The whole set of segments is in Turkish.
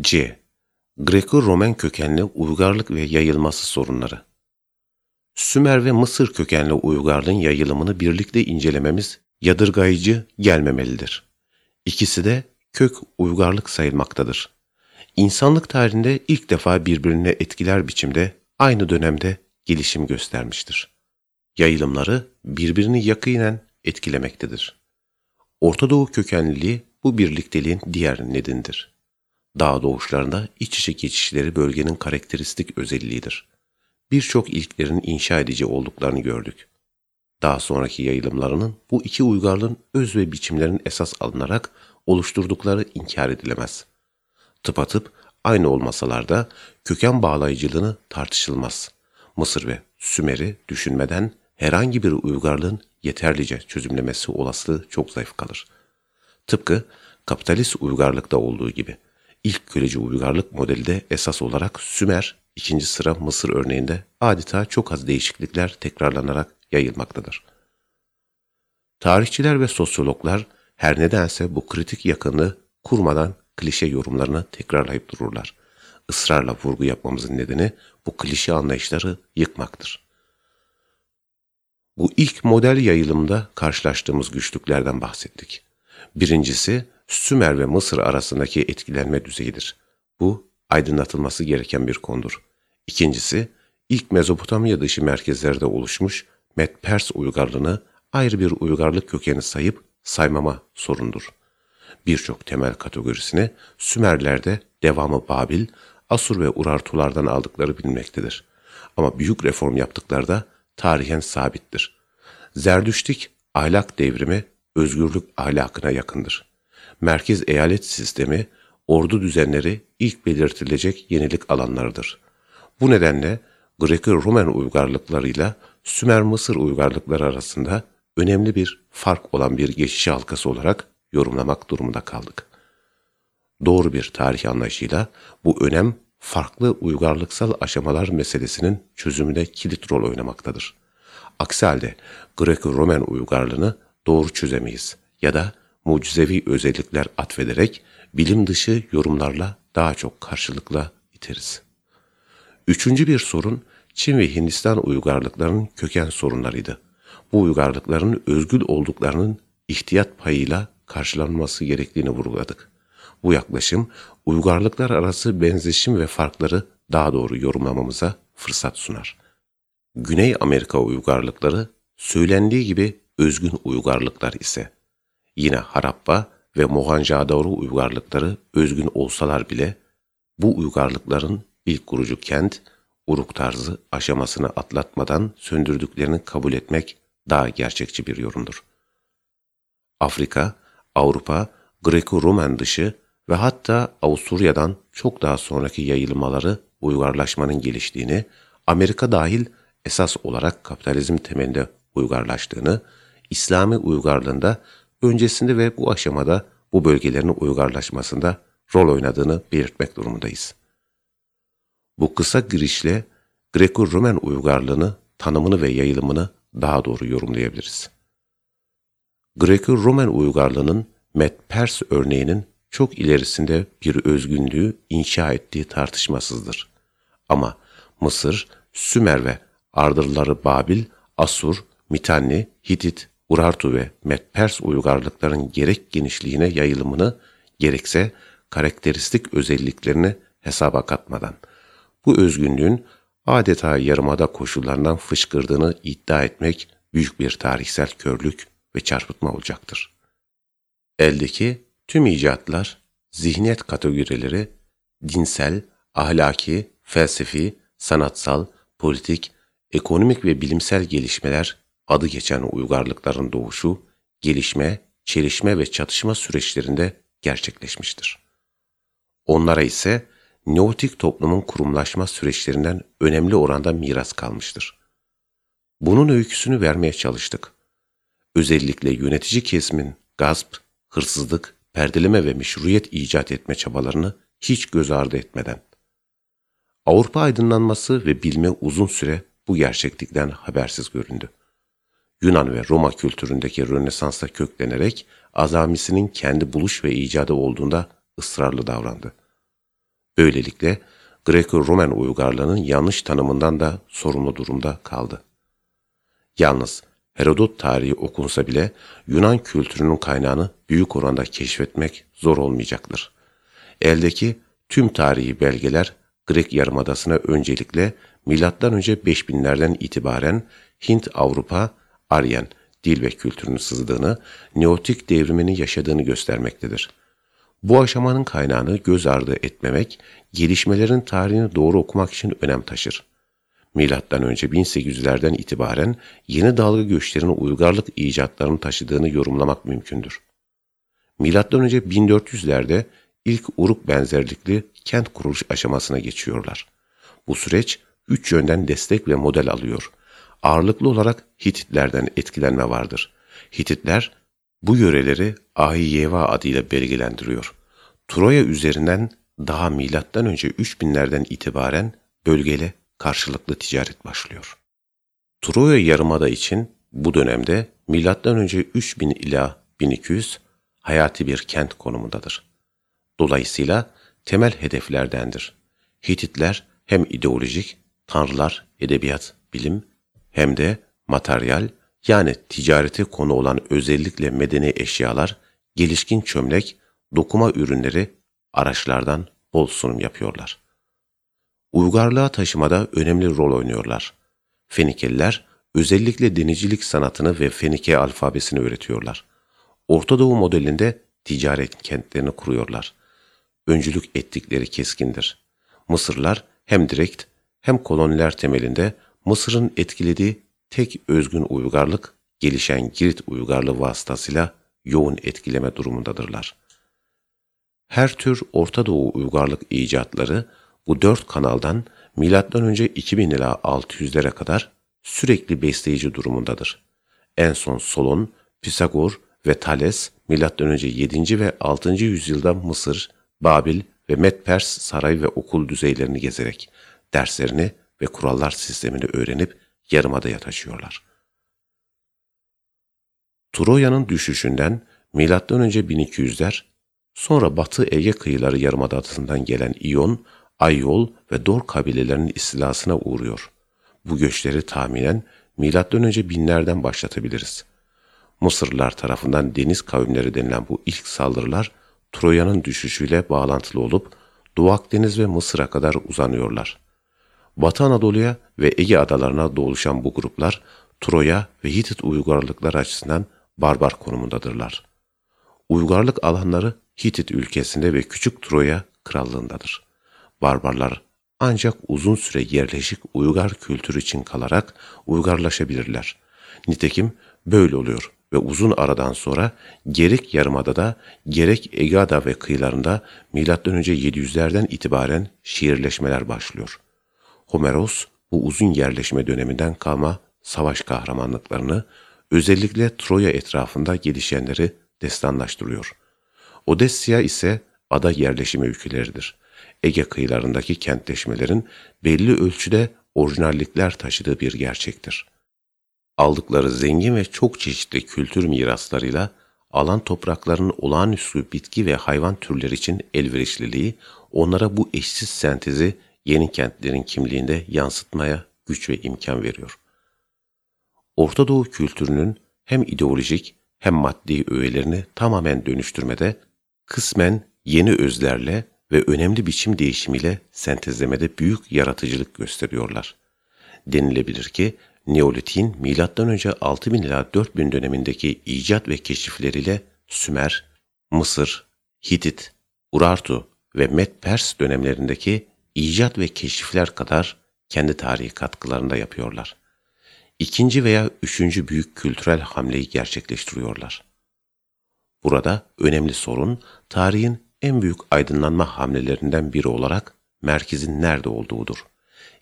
C. Greko-Romen kökenli uygarlık ve yayılması sorunları. Sümer ve Mısır kökenli uygarlığın yayılımını birlikte incelememiz yadırgayıcı gelmemelidir. İkisi de kök uygarlık sayılmaktadır. İnsanlık tarihinde ilk defa birbirine etkiler biçimde aynı dönemde gelişim göstermiştir. Yayılımları birbirini yakinen etkilemektedir. Orta Doğu kökenliliği bu birlikteliğin diğer nedenidir. Dağ doğuşlarında iç içe geçişleri bölgenin karakteristik özelliğidir. Birçok ilklerin inşa edici olduklarını gördük. Daha sonraki yayılımlarının bu iki uygarlığın öz ve biçimlerin esas alınarak oluşturdukları inkar edilemez. Tıpatıp aynı olmasalar da köken bağlayıcılığını tartışılmaz. Mısır ve Sümer'i düşünmeden herhangi bir uygarlığın yeterlice çözümlemesi olasılığı çok zayıf kalır. Tıpkı kapitalist uygarlıkta olduğu gibi ilk köleci uygarlık modeli de esas olarak Sümer, ikinci sıra Mısır örneğinde adeta çok az değişiklikler tekrarlanarak yayılmaktadır. Tarihçiler ve sosyologlar her nedense bu kritik yakınlığı kurmadan klişe yorumlarını tekrarlayıp dururlar. Israrla vurgu yapmamızın nedeni bu klişe anlayışları yıkmaktır. Bu ilk model yayılımda karşılaştığımız güçlüklerden bahsettik. Birincisi Sümer ve Mısır arasındaki etkilenme düzeyidir. Bu aydınlatılması gereken bir konudur. İkincisi ilk Mezopotamya dışı merkezlerde oluşmuş Med-Pers uygarlığını ayrı bir uygarlık kökeni sayıp saymama sorundur. Birçok temel kategorisini Sümerlerde devamı Babil, Asur ve Urartulardan aldıkları bilinmektedir. Ama büyük reform yaptıkları tarihen sabittir. Zerdüştik ahlak devrimi özgürlük ahlakına yakındır. Merkez eyalet sistemi, ordu düzenleri ilk belirtilecek yenilik alanlarıdır. Bu nedenle Greko-Romen uygarlıklarıyla Sümer-Mısır uygarlıkları arasında önemli bir fark olan bir geçiş halkası olarak yorumlamak durumunda kaldık. Doğru bir tarih anlayışıyla bu önem farklı uygarlıksal aşamalar meselesinin çözümüne kilit rol oynamaktadır. Aksi halde Greko-Romen uygarlığını doğru çözemeyiz ya da mucizevi özellikler atfederek bilim dışı yorumlarla daha çok karşılıkla iteriz. Üçüncü bir sorun Çin ve Hindistan uygarlıklarının köken sorunlarıydı. Bu uygarlıkların özgül olduklarının ihtiyat payıyla karşılanması gerektiğini vurguladık. Bu yaklaşım uygarlıklar arası benzeşim ve farkları daha doğru yorumlamamıza fırsat sunar. Güney Amerika uygarlıkları söylendiği gibi özgün uygarlıklar ise yine Harappa ve Mohenjo-Daro uygarlıkları özgün olsalar bile bu uygarlıkların ilk kurucu kent, uruk tarzı aşamasını atlatmadan söndürdüklerini kabul etmek daha gerçekçi bir yorumdur. Afrika, Avrupa, Greko-Romen dışı ve hatta Avusturya'dan çok daha sonraki yayılmaları uygarlaşmanın geliştiğini, Amerika dahil esas olarak kapitalizm temelinde uygarlaştığını, İslami uygarlığında öncesinde ve bu aşamada bu bölgelerin uygarlaşmasında rol oynadığını belirtmek durumundayız. Bu kısa girişle Greko-Romen uygarlığını, tanımını ve yayılımını daha doğru yorumlayabiliriz. Greko-Romen uygarlığının Med-Pers örneğinin çok ilerisinde bir özgünlüğü inşa ettiği tartışmasızdır. Ama Mısır, Sümer ve ardırları Babil, Asur, Mitanni, Hitit, Urartu ve Medpers uygarlıkların gerek genişliğine yayılımını gerekse karakteristik özelliklerini hesaba katmadan bu özgünlüğün adeta yarımada koşullarından fışkırdığını iddia etmek büyük bir tarihsel körlük ve çarpıtma olacaktır. Eldeki tüm icatlar, zihniyet kategorileri, dinsel, ahlaki, felsefi, sanatsal, politik, ekonomik ve bilimsel gelişmeler adı geçen uygarlıkların doğuşu, gelişme, çelişme ve çatışma süreçlerinde gerçekleşmiştir. Onlara ise neotik toplumun kurumlaşma süreçlerinden önemli oranda miras kalmıştır. Bunun öyküsünü vermeye çalıştık. Özellikle yönetici kesimin gasp, hırsızlık, perdeleme ve meşruiyet icat etme çabalarını hiç göz ardı etmeden. Avrupa aydınlanması ve bilme uzun süre bu gerçeklikten habersiz göründü. Yunan ve Roma kültüründeki Rönesans'a köklenerek azamisinin kendi buluş ve icadı olduğunda ısrarlı davrandı. Böylelikle Greko-Romen uygarlığının yanlış tanımından da sorumlu durumda kaldı. Yalnız Herodot tarihi okunsa bile Yunan kültürünün kaynağını büyük oranda keşfetmek zor olmayacaktır. Eldeki tüm tarihi belgeler Grek Yarımadası'na öncelikle M.Ö. 5000'lerden itibaren Hint-Avrupa, Aryen dil ve kültürünün sızdığını, Neotik devrimini yaşadığını göstermektedir. Bu aşamanın kaynağını göz ardı etmemek, gelişmelerin tarihini doğru okumak için önem taşır. Milattan önce 1800'lerden itibaren yeni dalga göçlerin uygarlık icatlarını taşıdığını yorumlamak mümkündür. Milattan önce 1400'lerde ilk uruk benzerlikli kent kuruluş aşamasına geçiyorlar. Bu süreç üç yönden destek ve model alıyor. Ağırlıklı olarak Hititlerden etkilenme vardır. Hititler bu yöreleri Ahiyeva adıyla belgelendiriyor. Troya üzerinden daha milattan önce 3000'lerden itibaren bölgeyle karşılıklı ticaret başlıyor. Troya Yarımada için bu dönemde milattan önce 3000 ila 1200 hayati bir kent konumundadır. Dolayısıyla temel hedeflerdendir. Hititler hem ideolojik, tanrılar, edebiyat, bilim hem de materyal yani ticarete konu olan özellikle medeni eşyalar, gelişkin çömlek, dokuma ürünleri, araçlardan bol sunum yapıyorlar. Uygarlığa taşımada önemli rol oynuyorlar. Fenikeliler özellikle denizcilik sanatını ve Fenike alfabesini öğretiyorlar. Orta Doğu modelinde ticaret kentlerini kuruyorlar. Öncülük ettikleri keskindir. Mısırlar hem direkt hem koloniler temelinde Mısır'ın etkilediği tek özgün uygarlık, gelişen Girit uygarlığı vasıtasıyla yoğun etkileme durumundadırlar. Her tür Orta Doğu uygarlık icatları bu dört kanaldan M.Ö. 2000 ila 600'lere kadar sürekli besleyici durumundadır. En son Solon, Pisagor ve Thales M.Ö. 7. ve 6. yüzyılda Mısır, Babil ve Medpers saray ve okul düzeylerini gezerek derslerini ve kurallar sistemini öğrenip yarımadaya taşıyorlar. Troya'nın düşüşünden M.Ö. 1200'ler, sonra Batı Ege kıyıları yarımadasından gelen İyon, Ayyol ve Dor kabilelerinin istilasına uğruyor. Bu göçleri tahminen M.Ö. binlerden başlatabiliriz. Mısırlılar tarafından deniz kavimleri denilen bu ilk saldırılar Troya'nın düşüşüyle bağlantılı olup Doğu Akdeniz ve Mısır'a kadar uzanıyorlar. Batı Anadolu'ya ve Ege adalarına doğuşan bu gruplar Troya ve Hitit uygarlıkları açısından barbar konumundadırlar. Uygarlık alanları Hitit ülkesinde ve Küçük Troya krallığındadır. Barbarlar ancak uzun süre yerleşik uygar kültürü için kalarak uygarlaşabilirler. Nitekim böyle oluyor ve uzun aradan sonra gerek Yarımada'da gerek Egeada ve kıyılarında M.Ö. 700'lerden itibaren şiirleşmeler başlıyor. Homeros bu uzun yerleşme döneminden kalma savaş kahramanlıklarını özellikle Troya etrafında gelişenleri destanlaştırıyor. Odesya ise ada yerleşimi ülkeleridir. Ege kıyılarındaki kentleşmelerin belli ölçüde orijinallikler taşıdığı bir gerçektir. Aldıkları zengin ve çok çeşitli kültür miraslarıyla alan toprakların olağanüstü bitki ve hayvan türleri için elverişliliği onlara bu eşsiz sentezi yeni kentlerin kimliğinde yansıtmaya güç ve imkan veriyor. Orta Doğu kültürünün hem ideolojik hem maddi öğelerini tamamen dönüştürmede, kısmen yeni özlerle ve önemli biçim değişimiyle sentezlemede büyük yaratıcılık gösteriyorlar. Denilebilir ki Neolitin M.Ö. 6000 ila 4000 dönemindeki icat ve keşifleriyle Sümer, Mısır, Hitit, Urartu ve Med-Pers dönemlerindeki icat ve keşifler kadar kendi tarihi katkılarında yapıyorlar. İkinci veya üçüncü büyük kültürel hamleyi gerçekleştiriyorlar. Burada önemli sorun tarihin en büyük aydınlanma hamlelerinden biri olarak merkezin nerede olduğudur.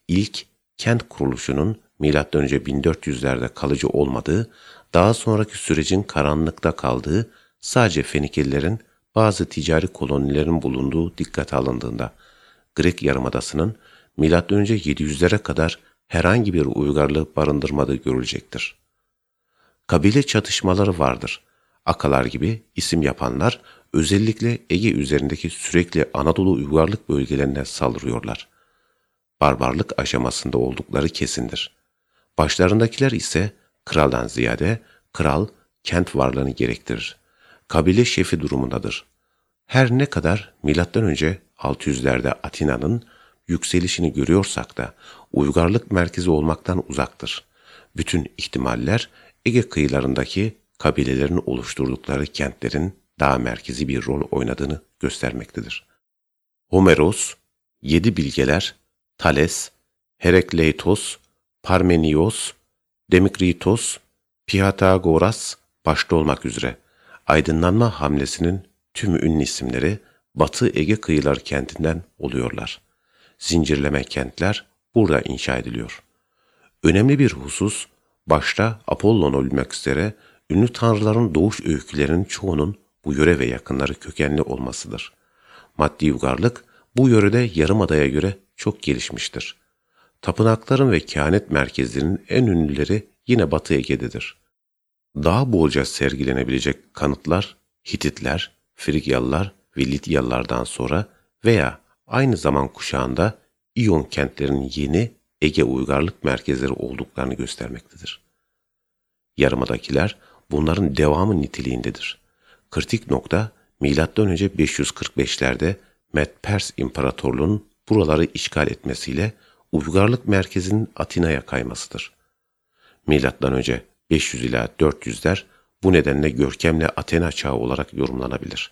İlk kent kuruluşunun M.Ö. 1400'lerde kalıcı olmadığı, daha sonraki sürecin karanlıkta kaldığı, sadece Fenikelilerin bazı ticari kolonilerin bulunduğu dikkate alındığında, Grek Yarımadası'nın M.Ö. 700'lere kadar herhangi bir uygarlığı barındırmadığı görülecektir. Kabile çatışmaları vardır. Akalar gibi isim yapanlar özellikle Ege üzerindeki sürekli Anadolu uygarlık bölgelerine saldırıyorlar. Barbarlık aşamasında oldukları kesindir. Başlarındakiler ise kraldan ziyade kral kent varlığını gerektirir. Kabile şefi durumundadır. Her ne kadar M.Ö. 600'lerde Atina'nın yükselişini görüyorsak da uygarlık merkezi olmaktan uzaktır. Bütün ihtimaller Ege kıyılarındaki kabilelerin oluşturdukları kentlerin daha merkezi bir rol oynadığını göstermektedir. Homeros, Yedi Bilgeler, Thales, Herakleitos, Parmenios, Demokritos, Pythagoras başta olmak üzere aydınlanma hamlesinin tüm ünlü isimleri Batı Ege kıyılar kentinden oluyorlar. Zincirleme kentler burada inşa ediliyor. Önemli bir husus, başta Apollon olmak üzere ünlü tanrıların doğuş öykülerinin çoğunun bu yöre ve yakınları kökenli olmasıdır. Maddi uygarlık bu yörede yarımadaya göre çok gelişmiştir. Tapınakların ve kehanet merkezlerinin en ünlüleri yine Batı Ege'dedir. Daha bolca sergilenebilecek kanıtlar Hititler, Frigyalılar ve Lidyalılardan sonra veya aynı zaman kuşağında İyon kentlerinin yeni Ege uygarlık merkezleri olduklarını göstermektedir. Yarımadakiler bunların devamı niteliğindedir. Kritik nokta M.Ö. 545'lerde Med-Pers İmparatorluğu'nun buraları işgal etmesiyle uygarlık merkezinin Atina'ya kaymasıdır. M.Ö. 500 ila 400'ler bu nedenle görkemli Athena çağı olarak yorumlanabilir.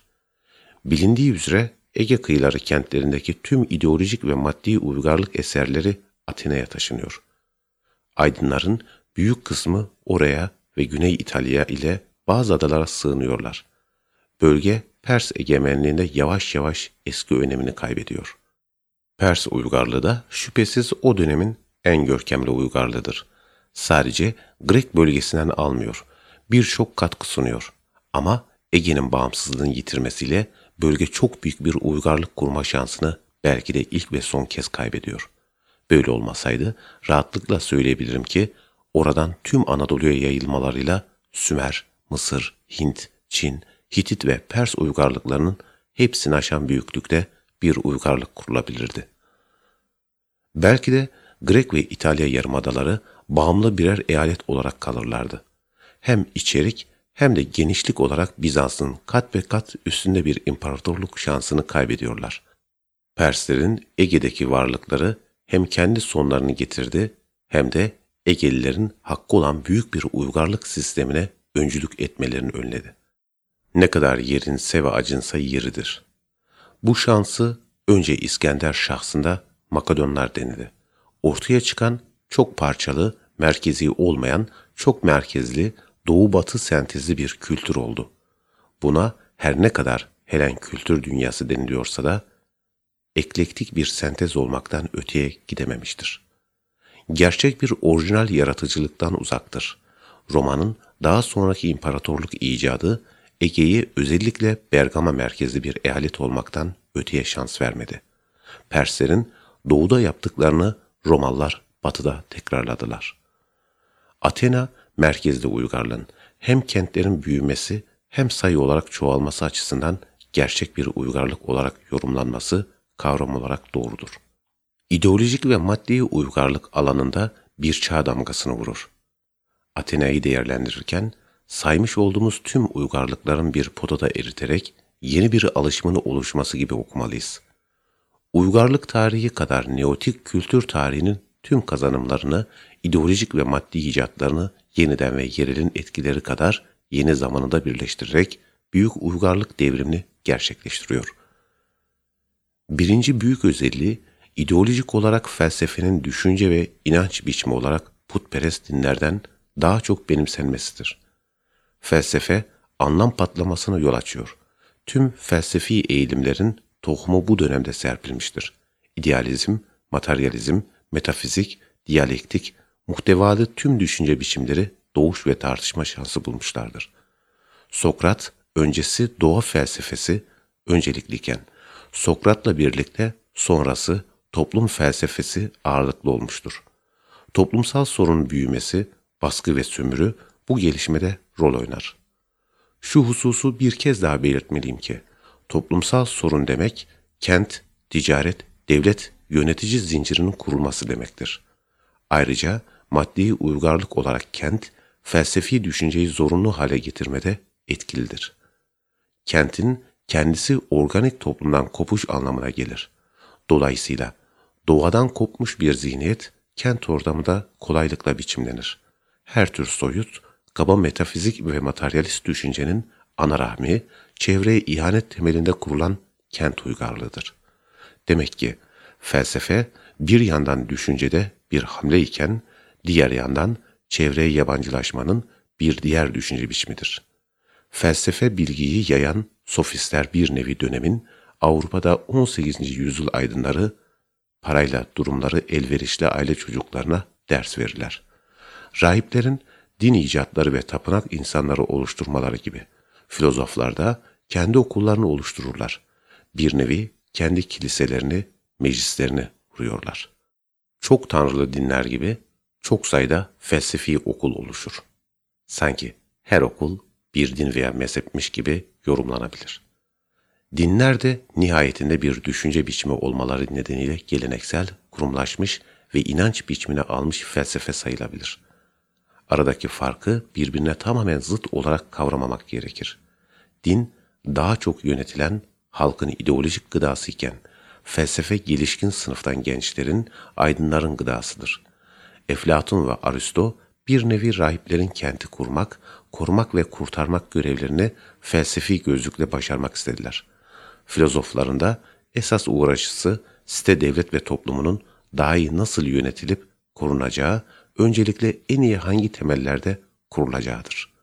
Bilindiği üzere Ege kıyıları kentlerindeki tüm ideolojik ve maddi uygarlık eserleri Atina'ya taşınıyor. Aydınların büyük kısmı oraya ve Güney İtalya ile bazı adalara sığınıyorlar. Bölge Pers egemenliğinde yavaş yavaş eski önemini kaybediyor. Pers uygarlığı da şüphesiz o dönemin en görkemli uygarlığıdır. Sadece Grek bölgesinden almıyor, birçok katkı sunuyor. Ama Ege'nin bağımsızlığını yitirmesiyle bölge çok büyük bir uygarlık kurma şansını belki de ilk ve son kez kaybediyor. Böyle olmasaydı rahatlıkla söyleyebilirim ki oradan tüm Anadolu'ya yayılmalarıyla Sümer, Mısır, Hint, Çin, Hitit ve Pers uygarlıklarının hepsini aşan büyüklükte bir uygarlık kurulabilirdi. Belki de Grek ve İtalya yarımadaları bağımlı birer eyalet olarak kalırlardı. Hem içerik hem de genişlik olarak Bizans'ın kat ve kat üstünde bir imparatorluk şansını kaybediyorlar. Perslerin Ege'deki varlıkları hem kendi sonlarını getirdi hem de Egelilerin hakkı olan büyük bir uygarlık sistemine öncülük etmelerini önledi. Ne kadar yerinse ve acınsa yeridir. Bu şansı önce İskender şahsında Makedonlar denildi. Ortaya çıkan çok parçalı, merkezi olmayan, çok merkezli, doğu-batı sentezli bir kültür oldu. Buna her ne kadar Helen kültür dünyası deniliyorsa da eklektik bir sentez olmaktan öteye gidememiştir. Gerçek bir orijinal yaratıcılıktan uzaktır. Romanın daha sonraki imparatorluk icadı Ege'yi özellikle Bergama merkezli bir eyalet olmaktan öteye şans vermedi. Perslerin doğuda yaptıklarını Romalılar batıda tekrarladılar. Athena merkezli uygarlığın hem kentlerin büyümesi hem sayı olarak çoğalması açısından gerçek bir uygarlık olarak yorumlanması kavram olarak doğrudur. İdeolojik ve maddi uygarlık alanında bir çağ damgasını vurur. Athena'yı değerlendirirken saymış olduğumuz tüm uygarlıkların bir potada eriterek yeni bir alışımını oluşması gibi okumalıyız. Uygarlık tarihi kadar neotik kültür tarihinin tüm kazanımlarını, ideolojik ve maddi icatlarını yeniden ve yerelin etkileri kadar yeni zamanında birleştirerek büyük uygarlık devrimini gerçekleştiriyor. Birinci büyük özelliği ideolojik olarak felsefenin düşünce ve inanç biçimi olarak putperest dinlerden daha çok benimsenmesidir. Felsefe anlam patlamasına yol açıyor. Tüm felsefi eğilimlerin tohumu bu dönemde serpilmiştir. İdealizm, materyalizm, metafizik, diyalektik, muhtevalı tüm düşünce biçimleri doğuş ve tartışma şansı bulmuşlardır. Sokrat öncesi doğa felsefesi öncelikliyken Sokrat'la birlikte sonrası toplum felsefesi ağırlıklı olmuştur. Toplumsal sorun büyümesi, baskı ve sömürü bu gelişmede rol oynar. Şu hususu bir kez daha belirtmeliyim ki, toplumsal sorun demek, kent, ticaret, devlet, yönetici zincirinin kurulması demektir. Ayrıca maddi uygarlık olarak kent, felsefi düşünceyi zorunlu hale getirmede etkilidir. Kentin kendisi organik toplumdan kopuş anlamına gelir. Dolayısıyla doğadan kopmuş bir zihniyet kent ortamında kolaylıkla biçimlenir. Her tür soyut, kaba metafizik ve materyalist düşüncenin ana rahmi, çevreye ihanet temelinde kurulan kent uygarlığıdır. Demek ki felsefe bir yandan düşüncede bir hamle iken, diğer yandan çevreye yabancılaşmanın bir diğer düşünce biçimidir. Felsefe bilgiyi yayan sofistler bir nevi dönemin Avrupa'da 18. yüzyıl aydınları parayla durumları elverişli aile çocuklarına ders verirler. Rahiplerin din icatları ve tapınak insanları oluşturmaları gibi filozoflar da kendi okullarını oluştururlar. Bir nevi kendi kiliselerini, meclislerini kuruyorlar. Çok tanrılı dinler gibi çok sayıda felsefi okul oluşur. Sanki her okul bir din veya mezhepmiş gibi yorumlanabilir. Dinler de nihayetinde bir düşünce biçimi olmaları nedeniyle geleneksel, kurumlaşmış ve inanç biçimine almış felsefe sayılabilir. Aradaki farkı birbirine tamamen zıt olarak kavramamak gerekir. Din, daha çok yönetilen halkın ideolojik gıdası iken, felsefe gelişkin sınıftan gençlerin, aydınların gıdasıdır. Eflatun ve Aristo bir nevi rahiplerin kenti kurmak, korumak ve kurtarmak görevlerini felsefi gözlükle başarmak istediler. Filozofların da esas uğraşısı site devlet ve toplumunun daha iyi nasıl yönetilip korunacağı, öncelikle en iyi hangi temellerde kurulacağıdır.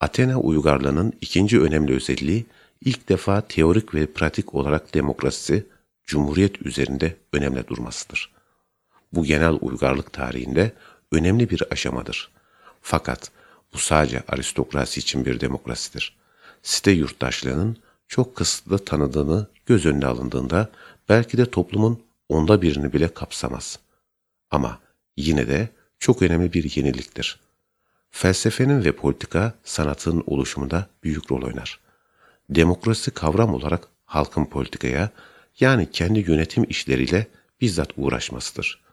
Athena uygarlığının ikinci önemli özelliği ilk defa teorik ve pratik olarak demokrasisi, cumhuriyet üzerinde önemli durmasıdır. Bu genel uygarlık tarihinde önemli bir aşamadır. Fakat bu sadece aristokrasi için bir demokrasidir. Site yurttaşlığının çok kısıtlı tanıdığını göz önüne alındığında belki de toplumun onda birini bile kapsamaz. Ama yine de çok önemli bir yeniliktir. Felsefenin ve politika sanatının oluşumunda büyük rol oynar. Demokrasi kavram olarak halkın politikaya yani kendi yönetim işleriyle bizzat uğraşmasıdır.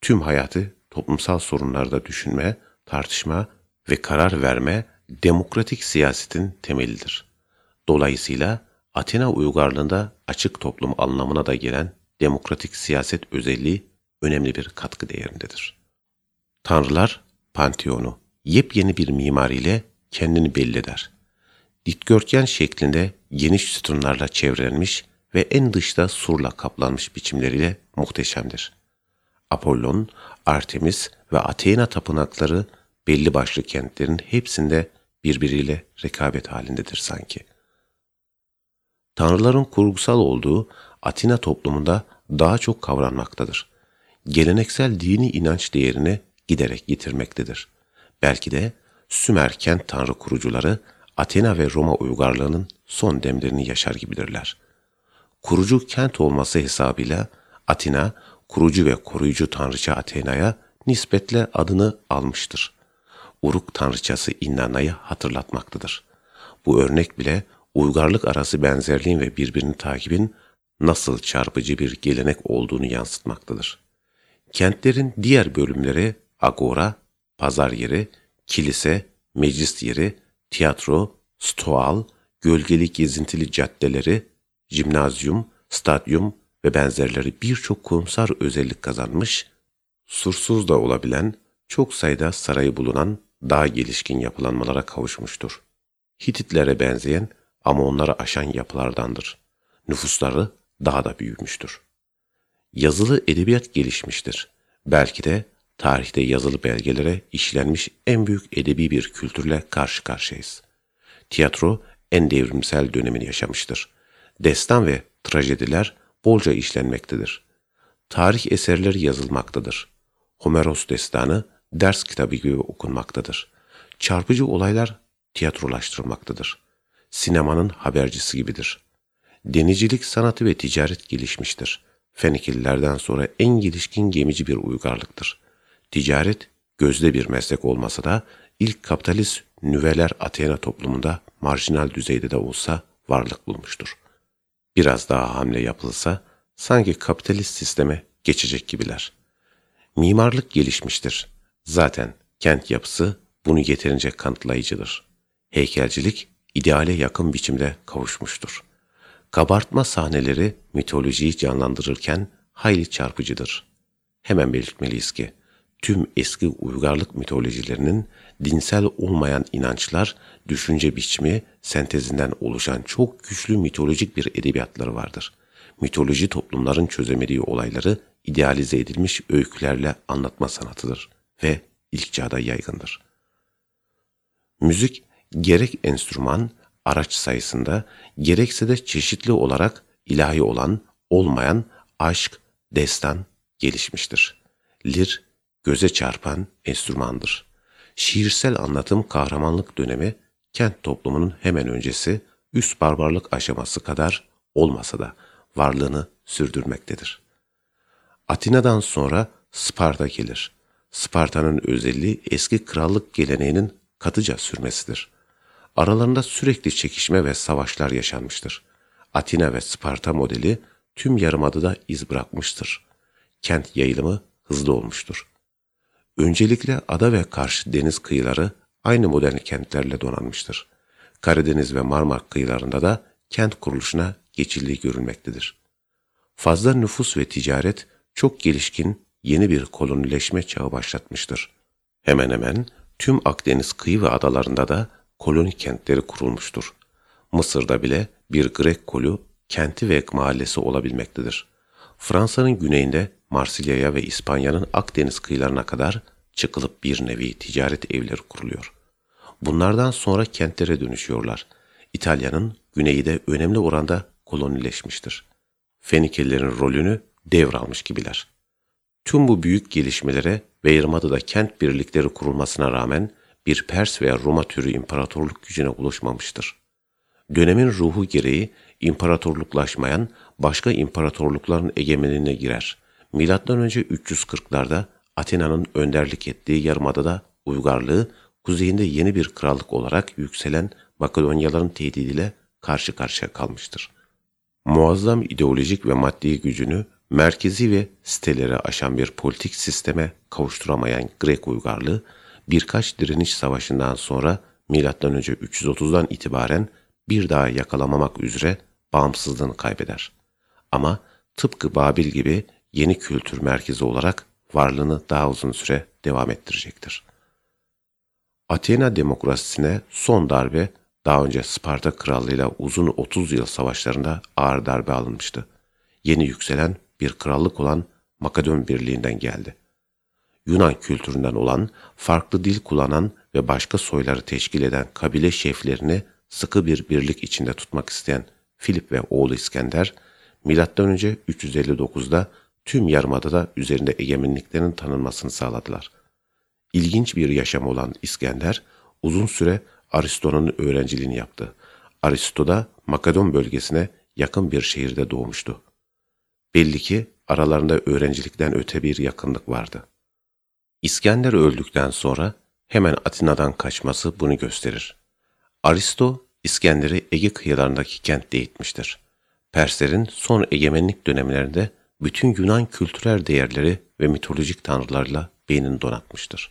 Tüm hayatı toplumsal sorunlarda düşünme, tartışma ve karar verme demokratik siyasetin temelidir. Dolayısıyla Atina uygarlığında açık toplum anlamına da gelen demokratik siyaset özelliği önemli bir katkı değerindedir. Tanrılar, Panteonu, yepyeni bir mimariyle kendini belli eder. Dikdörtgen şeklinde geniş sütunlarla çevrelenmiş ve en dışta surla kaplanmış biçimleriyle muhteşemdir. Apollon, Artemis ve Athena tapınakları belli başlı kentlerin hepsinde birbiriyle rekabet halindedir sanki. Tanrıların kurgusal olduğu Atina toplumunda daha çok kavranmaktadır. Geleneksel dini inanç değerini giderek yitirmektedir. Belki de Sümer kent tanrı kurucuları Athena ve Roma uygarlığının son demlerini yaşar gibidirler. Kurucu kent olması hesabıyla Atina, kurucu ve koruyucu tanrıça Athena'ya nispetle adını almıştır. Uruk tanrıçası Innana'yı hatırlatmaktadır. Bu örnek bile uygarlık arası benzerliğin ve birbirini takibin nasıl çarpıcı bir gelenek olduğunu yansıtmaktadır. Kentlerin diğer bölümleri agora, pazar yeri, kilise, meclis yeri, tiyatro, stoal, gölgelik gezintili caddeleri, jimnazyum, stadyum ve benzerleri birçok kurumsal özellik kazanmış, sursuz da olabilen, çok sayıda sarayı bulunan daha gelişkin yapılanmalara kavuşmuştur. Hititlere benzeyen ama onları aşan yapılardandır. Nüfusları daha da büyümüştür. Yazılı edebiyat gelişmiştir. Belki de tarihte yazılı belgelere işlenmiş en büyük edebi bir kültürle karşı karşıyayız. Tiyatro en devrimsel dönemini yaşamıştır. Destan ve trajediler bolca işlenmektedir. Tarih eserleri yazılmaktadır. Homeros destanı ders kitabı gibi okunmaktadır. Çarpıcı olaylar tiyatrolaştırılmaktadır. Sinemanın habercisi gibidir. Denicilik sanatı ve ticaret gelişmiştir. Fenikililerden sonra en gelişkin gemici bir uygarlıktır. Ticaret gözde bir meslek olmasa da ilk kapitalist nüveler Athena toplumunda marjinal düzeyde de olsa varlık bulmuştur. Biraz daha hamle yapılsa sanki kapitalist sisteme geçecek gibiler. Mimarlık gelişmiştir. Zaten kent yapısı bunu yeterince kanıtlayıcıdır. Heykelcilik ideale yakın biçimde kavuşmuştur. Kabartma sahneleri mitolojiyi canlandırırken hayli çarpıcıdır. Hemen belirtmeliyiz ki, tüm eski uygarlık mitolojilerinin dinsel olmayan inançlar, düşünce biçimi, sentezinden oluşan çok güçlü mitolojik bir edebiyatları vardır. Mitoloji toplumların çözemediği olayları idealize edilmiş öykülerle anlatma sanatıdır ve ilk çağda yaygındır. Müzik gerek enstrüman, araç sayısında gerekse de çeşitli olarak ilahi olan, olmayan aşk, destan gelişmiştir. Lir, göze çarpan enstrümandır. Şiirsel anlatım kahramanlık dönemi kent toplumunun hemen öncesi üst barbarlık aşaması kadar olmasa da varlığını sürdürmektedir. Atina'dan sonra Sparta gelir. Sparta'nın özelliği eski krallık geleneğinin katıca sürmesidir. Aralarında sürekli çekişme ve savaşlar yaşanmıştır. Atina ve Sparta modeli tüm yarımadada iz bırakmıştır. Kent yayılımı hızlı olmuştur. Öncelikle ada ve karşı deniz kıyıları aynı modern kentlerle donanmıştır. Karadeniz ve Marmara kıyılarında da kent kuruluşuna geçildiği görülmektedir. Fazla nüfus ve ticaret çok gelişkin yeni bir kolonileşme çağı başlatmıştır. Hemen hemen tüm Akdeniz kıyı ve adalarında da koloni kentleri kurulmuştur. Mısır'da bile bir Grek kolu kenti ve mahallesi olabilmektedir. Fransa'nın güneyinde Marsilya'ya ve İspanya'nın Akdeniz kıyılarına kadar çıkılıp bir nevi ticaret evleri kuruluyor. Bunlardan sonra kentlere dönüşüyorlar. İtalya'nın güneyi de önemli oranda kolonileşmiştir. Fenikelilerin rolünü devralmış gibiler. Tüm bu büyük gelişmelere ve Yarımada'da kent birlikleri kurulmasına rağmen bir Pers veya Roma türü imparatorluk gücüne ulaşmamıştır. Dönemin ruhu gereği imparatorluklaşmayan başka imparatorlukların egemenliğine girer. Önce 340'larda Atina'nın önderlik ettiği Yarımada'da uygarlığı kuzeyinde yeni bir krallık olarak yükselen Makedonyaların tehdidiyle karşı karşıya kalmıştır. Muazzam ideolojik ve maddi gücünü merkezi ve siteleri aşan bir politik sisteme kavuşturamayan Grek uygarlığı birkaç direniş savaşından sonra M.Ö. 330'dan itibaren bir daha yakalamamak üzere bağımsızlığını kaybeder. Ama tıpkı Babil gibi yeni kültür merkezi olarak varlığını daha uzun süre devam ettirecektir. Athena demokrasisine son darbe daha önce Sparta krallığıyla uzun 30 yıl savaşlarında ağır darbe alınmıştı. Yeni yükselen bir krallık olan Makedon Birliği'nden geldi. Yunan kültüründen olan, farklı dil kullanan ve başka soyları teşkil eden kabile şeflerini sıkı bir birlik içinde tutmak isteyen Filip ve oğlu İskender, M.Ö. 359'da tüm yarımadada üzerinde egemenliklerinin tanınmasını sağladılar. İlginç bir yaşam olan İskender, uzun süre Aristo'nun öğrenciliğini yaptı. Aristo da Makedon bölgesine yakın bir şehirde doğmuştu. Belli ki aralarında öğrencilikten öte bir yakınlık vardı. İskender öldükten sonra hemen Atina'dan kaçması bunu gösterir. Aristo, İskender'i Ege kıyılarındaki kentte eğitmiştir. Perslerin son egemenlik dönemlerinde bütün Yunan kültürel değerleri ve mitolojik tanrılarla beynini donatmıştır.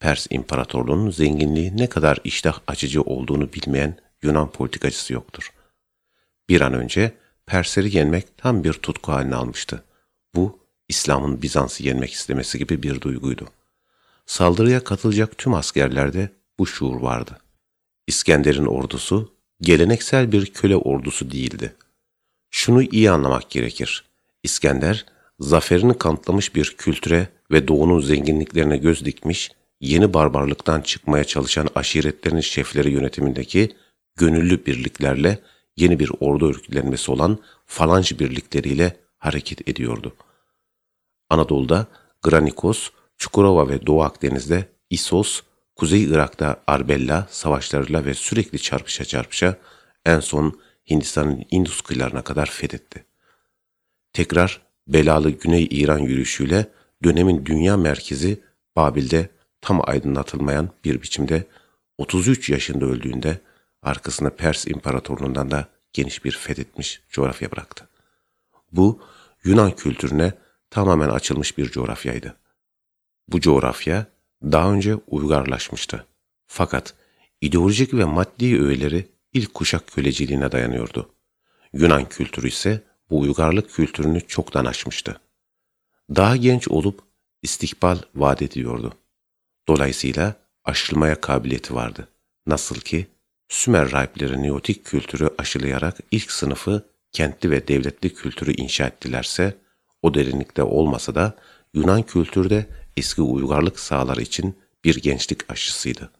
Pers İmparatorluğu'nun zenginliği ne kadar iştah açıcı olduğunu bilmeyen Yunan politikacısı yoktur. Bir an önce Persleri yenmek tam bir tutku haline almıştı. Bu, İslam'ın Bizans'ı yenmek istemesi gibi bir duyguydu. Saldırıya katılacak tüm askerlerde bu şuur vardı. İskender'in ordusu, geleneksel bir köle ordusu değildi. Şunu iyi anlamak gerekir. İskender, zaferini kanıtlamış bir kültüre ve doğunun zenginliklerine göz dikmiş, yeni barbarlıktan çıkmaya çalışan aşiretlerin şefleri yönetimindeki gönüllü birliklerle yeni bir ordu örgütlenmesi olan falanj birlikleriyle hareket ediyordu. Anadolu'da Granikos, Çukurova ve Doğu Akdeniz'de İsos, Kuzey Irak'ta Arbella savaşlarıyla ve sürekli çarpışa çarpışa en son Hindistan'ın Indus kıyılarına kadar fethetti. Tekrar belalı Güney İran yürüyüşüyle dönemin dünya merkezi Babil'de tam aydınlatılmayan bir biçimde 33 yaşında öldüğünde arkasında Pers İmparatorluğundan da geniş bir fethetmiş coğrafya bıraktı. Bu Yunan kültürüne tamamen açılmış bir coğrafyaydı. Bu coğrafya daha önce uygarlaşmıştı. Fakat ideolojik ve maddi öğeleri ilk kuşak köleciliğine dayanıyordu. Yunan kültürü ise bu uygarlık kültürünü çoktan aşmıştı. Daha genç olup istikbal vaat ediyordu. Dolayısıyla aşılmaya kabiliyeti vardı. Nasıl ki Sümer rahipleri Neotik kültürü aşılayarak ilk sınıfı kentli ve devletli kültürü inşa ettilerse, o derinlikte olmasa da Yunan kültürü de eski uygarlık sahaları için bir gençlik aşısıydı.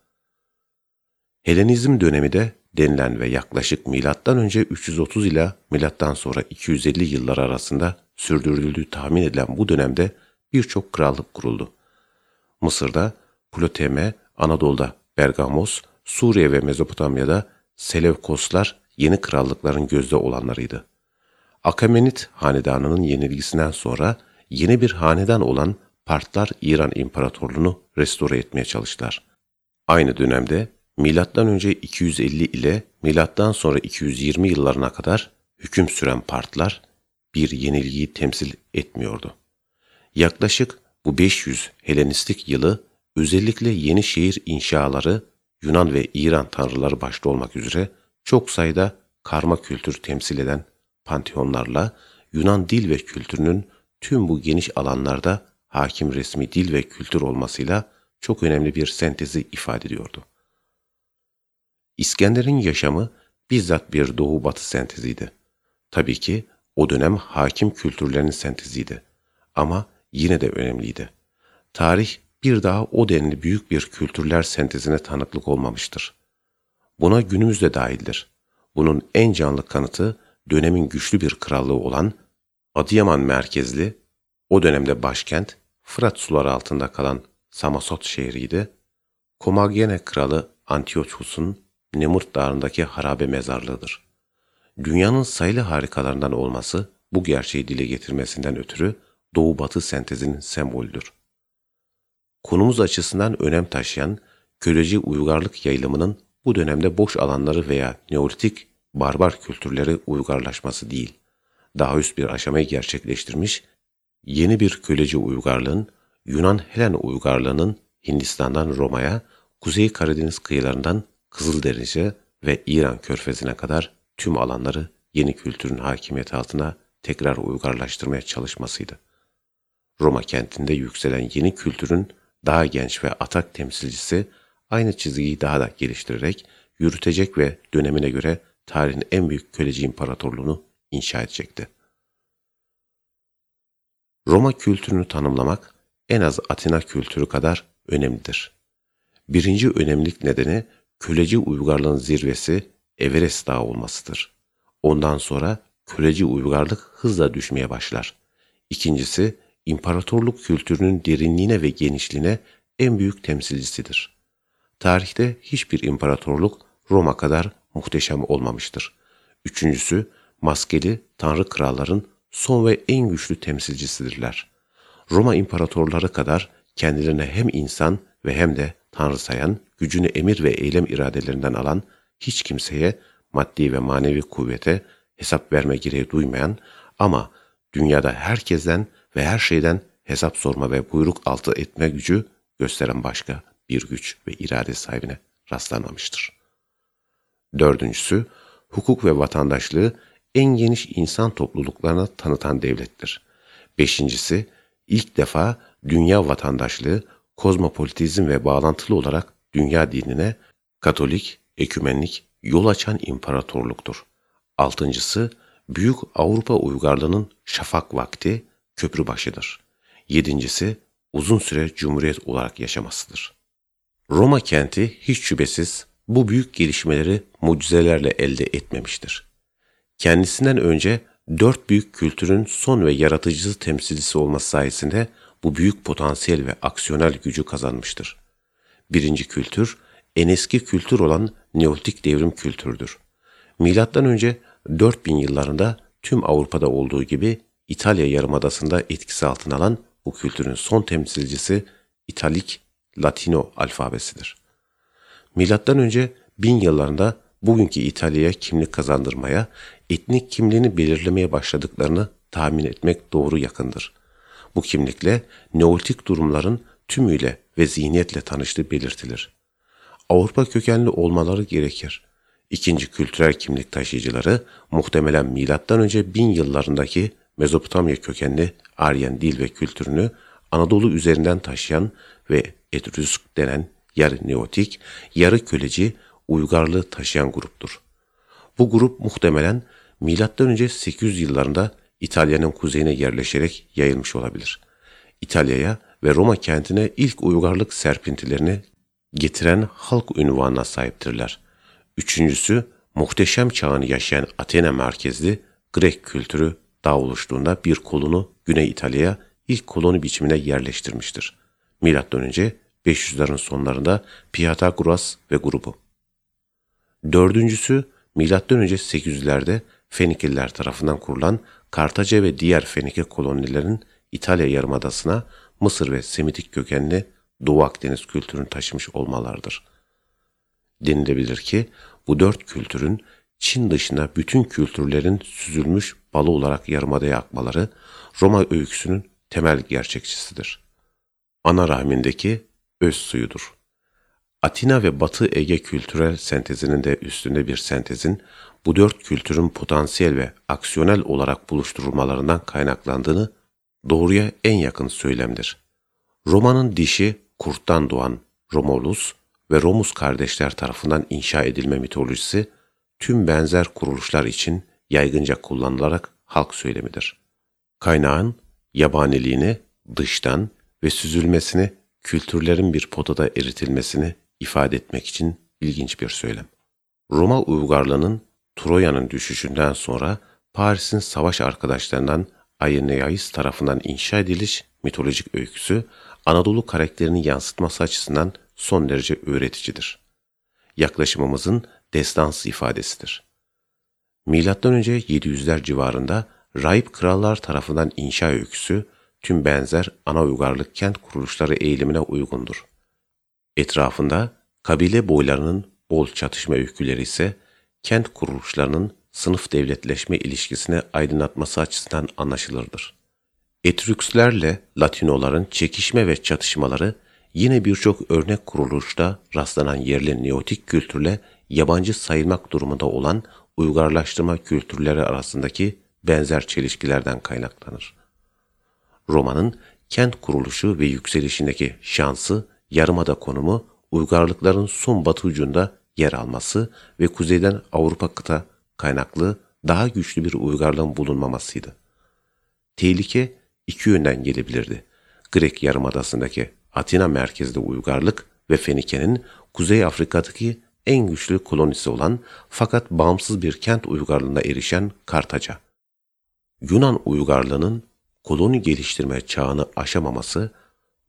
Helenizm dönemi de denilen ve yaklaşık milattan önce 330 ile milattan sonra 250 yıllar arasında sürdürüldüğü tahmin edilen bu dönemde birçok krallık kuruldu. Mısır'da Ploteme, Anadolu'da Bergamos, Suriye ve Mezopotamya'da Selevkoslar yeni krallıkların gözde olanlarıydı. Akamenit hanedanının yenilgisinden sonra yeni bir hanedan olan Partlar İran İmparatorluğunu restore etmeye çalıştılar. Aynı dönemde milattan önce 250 ile milattan sonra 220 yıllarına kadar hüküm süren Partlar bir yenilgiyi temsil etmiyordu. Yaklaşık bu 500 Helenistik yılı özellikle yeni şehir inşaları Yunan ve İran tanrıları başta olmak üzere çok sayıda karma kültür temsil eden panteonlarla Yunan dil ve kültürünün tüm bu geniş alanlarda hakim resmi dil ve kültür olmasıyla çok önemli bir sentezi ifade ediyordu. İskender'in yaşamı bizzat bir doğu-batı senteziydi. Tabii ki o dönem hakim kültürlerin senteziydi. Ama yine de önemliydi. Tarih bir daha o denli büyük bir kültürler sentezine tanıklık olmamıştır. Buna günümüzde dahildir. Bunun en canlı kanıtı dönemin güçlü bir krallığı olan Adıyaman merkezli, o dönemde başkent Fırat suları altında kalan Samasot şehriydi. Komagene kralı Antiochus'un Nemurt Dağı'ndaki harabe mezarlığıdır. Dünyanın sayılı harikalarından olması bu gerçeği dile getirmesinden ötürü Doğu-Batı sentezinin sembolüdür. Konumuz açısından önem taşıyan köleci uygarlık yayılımının bu dönemde boş alanları veya neolitik barbar kültürleri uygarlaşması değil, daha üst bir aşamayı gerçekleştirmiş, yeni bir köleci uygarlığın, Yunan Helen uygarlığının Hindistan'dan Roma'ya, Kuzey Karadeniz kıyılarından Kızılderiş'e ve İran körfezine kadar tüm alanları yeni kültürün hakimiyeti altına tekrar uygarlaştırmaya çalışmasıydı. Roma kentinde yükselen yeni kültürün daha genç ve atak temsilcisi aynı çizgiyi daha da geliştirerek yürütecek ve dönemine göre tarihin en büyük köleci imparatorluğunu inşa edecekti. Roma kültürünü tanımlamak en az Atina kültürü kadar önemlidir. Birinci önemlilik nedeni köleci uygarlığın zirvesi Everest Dağı olmasıdır. Ondan sonra köleci uygarlık hızla düşmeye başlar. İkincisi, imparatorluk kültürünün derinliğine ve genişliğine en büyük temsilcisidir. Tarihte hiçbir imparatorluk Roma kadar muhteşem olmamıştır. Üçüncüsü, maskeli tanrı kralların son ve en güçlü temsilcisidirler. Roma imparatorları kadar kendilerine hem insan ve hem de tanrı sayan, gücünü emir ve eylem iradelerinden alan, hiç kimseye maddi ve manevi kuvvete hesap verme gereği duymayan ama dünyada herkesten ve her şeyden hesap sorma ve buyruk altı etme gücü gösteren başka bir güç ve irade sahibine rastlanmamıştır. Dördüncüsü, hukuk ve vatandaşlığı en geniş insan topluluklarına tanıtan devlettir. Beşincisi, ilk defa dünya vatandaşlığı, kozmopolitizm ve bağlantılı olarak dünya dinine Katolik, ekümenlik, yol açan imparatorluktur. Altıncısı, Büyük Avrupa uygarlığının şafak vakti, köprü başıdır. Yedincisi, uzun süre cumhuriyet olarak yaşamasıdır. Roma kenti hiç şüphesiz bu büyük gelişmeleri mucizelerle elde etmemiştir. Kendisinden önce dört büyük kültürün son ve yaratıcısı temsilcisi olması sayesinde bu büyük potansiyel ve aksiyonel gücü kazanmıştır. Birinci kültür, en eski kültür olan Neolitik devrim kültürdür. Milattan önce 4000 yıllarında tüm Avrupa'da olduğu gibi İtalya yarımadasında etkisi altına alan bu kültürün son temsilcisi İtalik Latino alfabesidir. Milattan önce 1000 yıllarında bugünkü İtalya'ya kimlik kazandırmaya, etnik kimliğini belirlemeye başladıklarını tahmin etmek doğru yakındır. Bu kimlikle neolitik durumların tümüyle ve zihniyetle tanıştığı belirtilir. Avrupa kökenli olmaları gerekir. İkinci kültürel kimlik taşıyıcıları muhtemelen M.Ö. 1000 yıllarındaki Mezopotamya kökenli Aryan dil ve kültürünü Anadolu üzerinden taşıyan ve Etrüsk denen yarı neotik, yarı köleci uygarlığı taşıyan gruptur. Bu grup muhtemelen M.Ö. 800 yıllarında İtalya'nın kuzeyine yerleşerek yayılmış olabilir. İtalya'ya ve Roma kentine ilk uygarlık serpintilerini getiren halk ünvanına sahiptirler. Üçüncüsü, muhteşem çağını yaşayan Athena merkezli Grek kültürü dağ oluştuğunda bir kolunu Güney İtalya'ya ilk koloni biçimine yerleştirmiştir. Milattan önce 500'lerin sonlarında Pythagoras ve grubu. Dördüncüsü milattan önce 800'lerde Fenikliler tarafından kurulan Kartaca ve diğer Fenike kolonilerin İtalya yarımadasına Mısır ve Semitik kökenli Doğu Akdeniz kültürünü taşımış olmalardır. Denilebilir ki bu dört kültürün Çin dışında bütün kültürlerin süzülmüş balı olarak yarımadaya akmaları Roma öyküsünün temel gerçekçisidir. Ana rahmindeki öz suyudur. Atina ve Batı Ege kültürel sentezinin de üstünde bir sentezin bu dört kültürün potansiyel ve aksiyonel olarak buluşturulmalarından kaynaklandığını doğruya en yakın söylemdir. Roma'nın dişi kurttan doğan Romulus ve Romus kardeşler tarafından inşa edilme mitolojisi tüm benzer kuruluşlar için yaygınca kullanılarak halk söylemidir. Kaynağın yabaniliğini dıştan ve süzülmesini kültürlerin bir potada eritilmesini ifade etmek için ilginç bir söylem. Roma uygarlığının Troya'nın düşüşünden sonra Paris'in savaş arkadaşlarından Aeneas tarafından inşa ediliş mitolojik öyküsü Anadolu karakterini yansıtması açısından son derece öğreticidir. Yaklaşımımızın destansı ifadesidir. Milattan önce 700'ler civarında rahip krallar tarafından inşa öyküsü tüm benzer ana uygarlık kent kuruluşları eğilimine uygundur. Etrafında kabile boylarının bol çatışma öyküleri ise kent kuruluşlarının sınıf devletleşme ilişkisini aydınlatması açısından anlaşılırdır. Etrükslerle Latinoların çekişme ve çatışmaları yine birçok örnek kuruluşta rastlanan yerli neotik kültürle yabancı sayılmak durumunda olan uygarlaştırma kültürleri arasındaki benzer çelişkilerden kaynaklanır. Roma'nın kent kuruluşu ve yükselişindeki şansı, yarımada konumu, uygarlıkların son batı ucunda yer alması ve kuzeyden Avrupa kıta kaynaklı daha güçlü bir uygarlığın bulunmamasıydı. Tehlike iki yönden gelebilirdi. Grek Yarımadası'ndaki Atina merkezli uygarlık ve Fenike'nin Kuzey Afrika'daki en güçlü kolonisi olan fakat bağımsız bir kent uygarlığına erişen Kartaca. Yunan uygarlığının koloni geliştirme çağını aşamaması,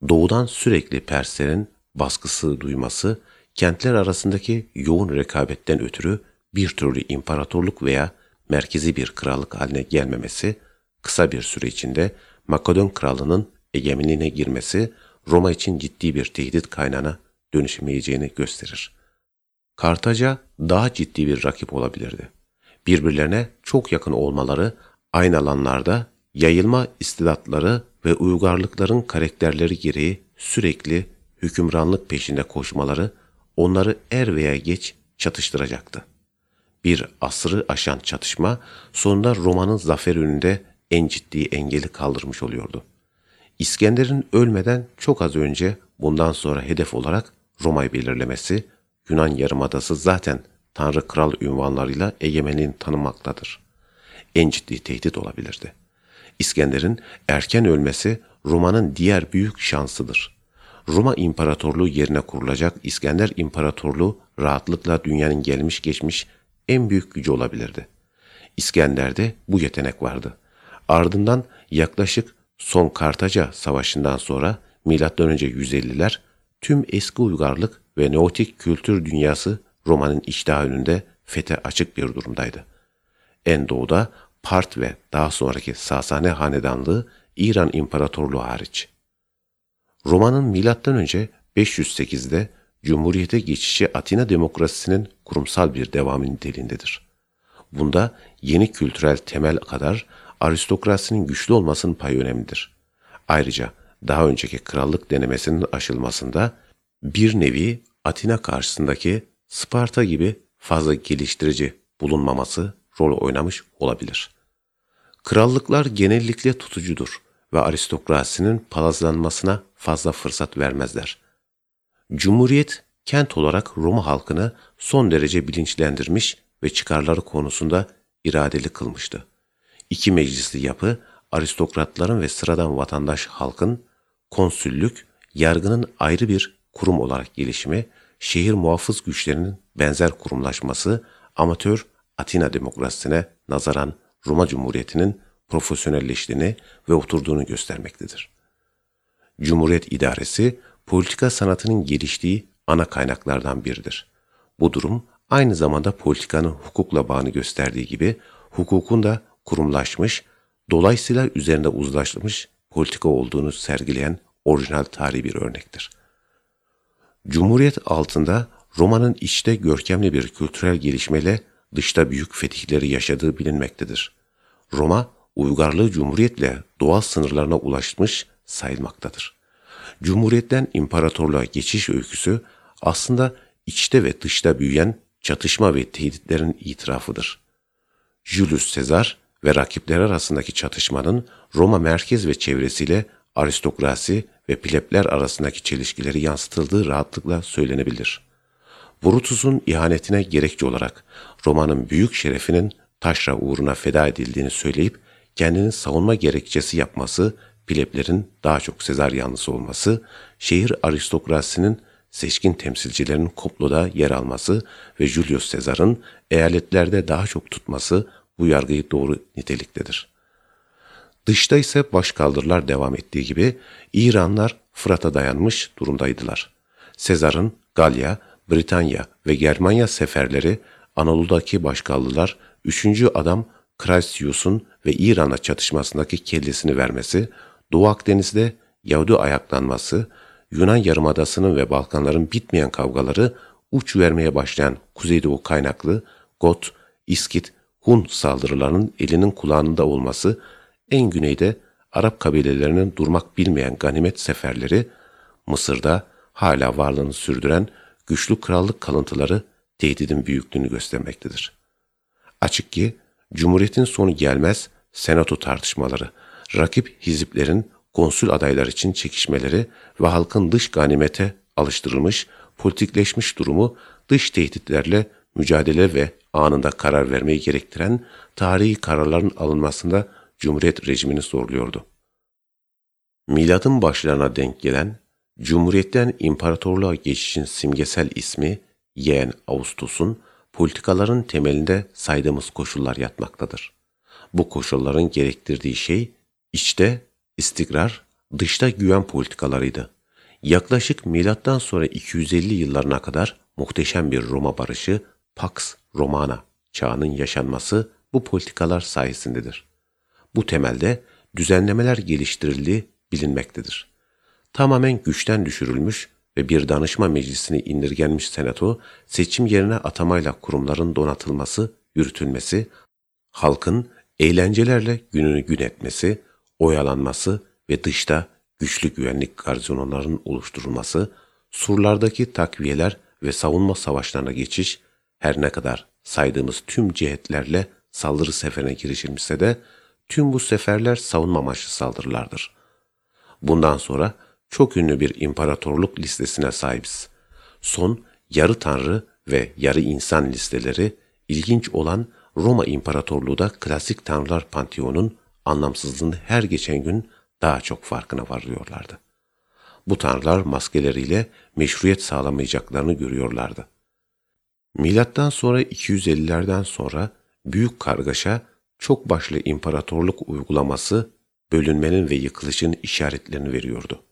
doğudan sürekli Perslerin baskısı duyması, kentler arasındaki yoğun rekabetten ötürü bir türlü imparatorluk veya merkezi bir krallık haline gelmemesi, kısa bir süre içinde Makedon krallığının egemenliğine girmesi Roma için ciddi bir tehdit kaynağına dönüşmeyeceğini gösterir. Kartaca daha ciddi bir rakip olabilirdi. Birbirlerine çok yakın olmaları aynı alanlarda yayılma istidatları ve uygarlıkların karakterleri gereği sürekli hükümranlık peşinde koşmaları onları er veya geç çatıştıracaktı. Bir asrı aşan çatışma sonunda Roma'nın zafer önünde en ciddi engeli kaldırmış oluyordu. İskender'in ölmeden çok az önce bundan sonra hedef olarak Roma'yı belirlemesi, Yunan Yarımadası zaten Tanrı Kral ünvanlarıyla egemenliğini tanımaktadır. En ciddi tehdit olabilirdi. İskender'in erken ölmesi Roma'nın diğer büyük şansıdır. Roma İmparatorluğu yerine kurulacak İskender İmparatorluğu rahatlıkla dünyanın gelmiş geçmiş en büyük gücü olabilirdi. İskender'de bu yetenek vardı. Ardından yaklaşık son Kartaca Savaşı'ndan sonra M.Ö. 150'ler tüm eski uygarlık ve neotik kültür dünyası Roma'nın iştahı önünde fete açık bir durumdaydı. En doğuda Part ve daha sonraki Sasane hanedanlığı İran İmparatorluğu hariç. Roma'nın M.Ö. 508'de Cumhuriyete geçişi Atina demokrasisinin kurumsal bir devamı niteliğindedir. Bunda yeni kültürel temel kadar aristokrasinin güçlü olmasının payı önemlidir. Ayrıca daha önceki krallık denemesinin aşılmasında bir nevi Atina karşısındaki Sparta gibi fazla geliştirici bulunmaması rol oynamış olabilir. Krallıklar genellikle tutucudur ve aristokrasinin palazlanmasına fazla fırsat vermezler. Cumhuriyet kent olarak Roma halkını son derece bilinçlendirmiş ve çıkarları konusunda iradeli kılmıştı. İki meclisli yapı aristokratların ve sıradan vatandaş halkın konsüllük, yargının ayrı bir kurum olarak gelişimi, şehir muhafız güçlerinin benzer kurumlaşması, amatör Atina demokrasisine nazaran Roma Cumhuriyeti'nin profesyonelleştiğini ve oturduğunu göstermektedir. Cumhuriyet idaresi, politika sanatının geliştiği ana kaynaklardan biridir. Bu durum aynı zamanda politikanın hukukla bağını gösterdiği gibi hukukun da kurumlaşmış, dolayısıyla üzerinde uzlaşmış politika olduğunu sergileyen orijinal tarihi bir örnektir. Cumhuriyet altında Roma'nın içte görkemli bir kültürel gelişmeyle dışta büyük fetihleri yaşadığı bilinmektedir. Roma, uygarlığı cumhuriyetle doğal sınırlarına ulaşmış sayılmaktadır. Cumhuriyetten imparatorluğa geçiş öyküsü aslında içte ve dışta büyüyen çatışma ve tehditlerin itirafıdır. Julius Caesar ve rakipler arasındaki çatışmanın Roma merkez ve çevresiyle aristokrasi ve plebler arasındaki çelişkileri yansıtıldığı rahatlıkla söylenebilir. Brutus'un ihanetine gerekçe olarak Roma'nın büyük şerefinin taşra uğruna feda edildiğini söyleyip kendini savunma gerekçesi yapması, pleblerin daha çok Sezar yanlısı olması, şehir aristokrasisinin seçkin temsilcilerinin komploda yer alması ve Julius Caesar'ın eyaletlerde daha çok tutması bu yargıyı doğru niteliktedir. Dışta ise başkaldırılar devam ettiği gibi İranlar Fırat'a dayanmış durumdaydılar. Sezar'ın Galya, Britanya ve Germanya seferleri Anadolu'daki başkaldırılar 3. adam Krasius'un ve İran'a çatışmasındaki kellesini vermesi, Doğu Akdeniz'de Yahudi ayaklanması, Yunan Yarımadası'nın ve Balkanların bitmeyen kavgaları uç vermeye başlayan Kuzeydoğu kaynaklı Got, İskit, Hun saldırılarının elinin kulağında olması, en güneyde Arap kabilelerinin durmak bilmeyen ganimet seferleri, Mısır'da hala varlığını sürdüren güçlü krallık kalıntıları tehdidin büyüklüğünü göstermektedir. Açık ki Cumhuriyetin sonu gelmez senato tartışmaları, rakip hiziplerin konsül adaylar için çekişmeleri ve halkın dış ganimete alıştırılmış, politikleşmiş durumu dış tehditlerle mücadele ve anında karar vermeyi gerektiren tarihi kararların alınmasında Cumhuriyet rejimini zorluyordu. Miladın başlarına denk gelen, Cumhuriyetten imparatorluğa geçişin simgesel ismi Yeğen Ağustos'un politikaların temelinde saydığımız koşullar yatmaktadır. Bu koşulların gerektirdiği şey içte istikrar, dışta güven politikalarıydı. Yaklaşık milattan sonra 250 yıllarına kadar muhteşem bir Roma barışı Pax Romana çağının yaşanması bu politikalar sayesindedir. Bu temelde düzenlemeler geliştirildiği bilinmektedir. Tamamen güçten düşürülmüş ve bir danışma meclisine indirgenmiş senato, seçim yerine atamayla kurumların donatılması, yürütülmesi, halkın eğlencelerle gününü gün etmesi, oyalanması ve dışta güçlü güvenlik garzonlarının oluşturulması, surlardaki takviyeler ve savunma savaşlarına geçiş, her ne kadar saydığımız tüm cihetlerle saldırı seferine girişilmişse de, tüm bu seferler savunma amaçlı saldırılardır. Bundan sonra çok ünlü bir imparatorluk listesine sahibiz. Son yarı tanrı ve yarı insan listeleri ilginç olan Roma İmparatorluğu da klasik tanrılar panteonun anlamsızlığını her geçen gün daha çok farkına varıyorlardı. Bu tanrılar maskeleriyle meşruiyet sağlamayacaklarını görüyorlardı. Milattan sonra 250'lerden sonra büyük kargaşa çok başlı imparatorluk uygulaması bölünmenin ve yıkılışın işaretlerini veriyordu.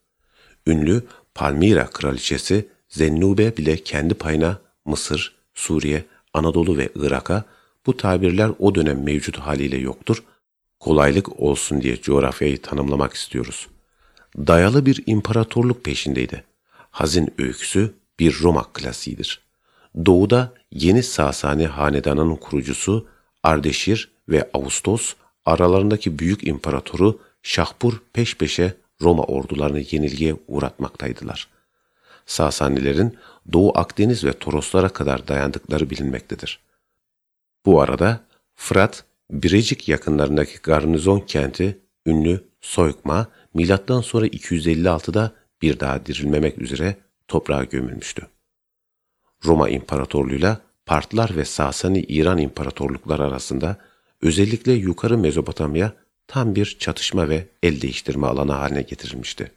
Ünlü Palmira kraliçesi Zennube bile kendi payına Mısır, Suriye, Anadolu ve Irak'a bu tabirler o dönem mevcut haliyle yoktur. Kolaylık olsun diye coğrafyayı tanımlamak istiyoruz. Dayalı bir imparatorluk peşindeydi. Hazin öyküsü bir Roma klasiğidir. Doğuda yeni Sasani hanedanının kurucusu Ardeşir ve Ağustos aralarındaki büyük imparatoru Şahpur peş peşe Roma ordularını yenilgiye uğratmaktaydılar. Sasanilerin Doğu Akdeniz ve Toroslara kadar dayandıkları bilinmektedir. Bu arada Fırat, Birecik yakınlarındaki garnizon kenti ünlü Soykma, milattan sonra 256'da bir daha dirilmemek üzere toprağa gömülmüştü. Roma İmparatorluğu'yla Partlar ve Sasani İran İmparatorlukları arasında özellikle yukarı Mezopotamya tam bir çatışma ve el değiştirme alanı haline getirilmişti.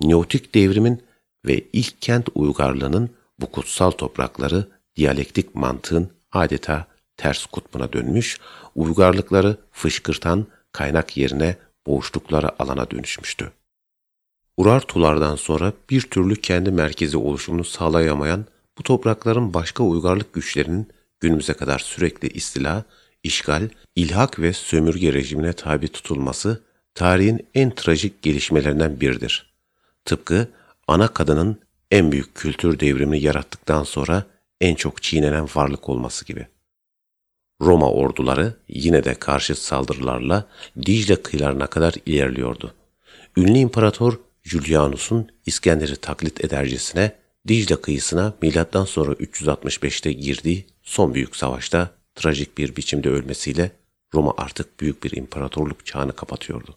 Neotik devrimin ve ilk kent uygarlığının bu kutsal toprakları diyalektik mantığın adeta ters kutbuna dönmüş, uygarlıkları fışkırtan kaynak yerine boğuştukları alana dönüşmüştü. Urartulardan sonra bir türlü kendi merkezi oluşumunu sağlayamayan bu toprakların başka uygarlık güçlerinin günümüze kadar sürekli istila, işgal, ilhak ve sömürge rejimine tabi tutulması tarihin en trajik gelişmelerinden biridir. Tıpkı ana kadının en büyük kültür devrimini yarattıktan sonra en çok çiğnenen varlık olması gibi. Roma orduları yine de karşı saldırılarla Dicle kıyılarına kadar ilerliyordu. Ünlü imparator Julianus'un İskender'i taklit edercesine Dicle kıyısına sonra 365'te girdiği son büyük savaşta trajik bir biçimde ölmesiyle Roma artık büyük bir imparatorluk çağını kapatıyordu.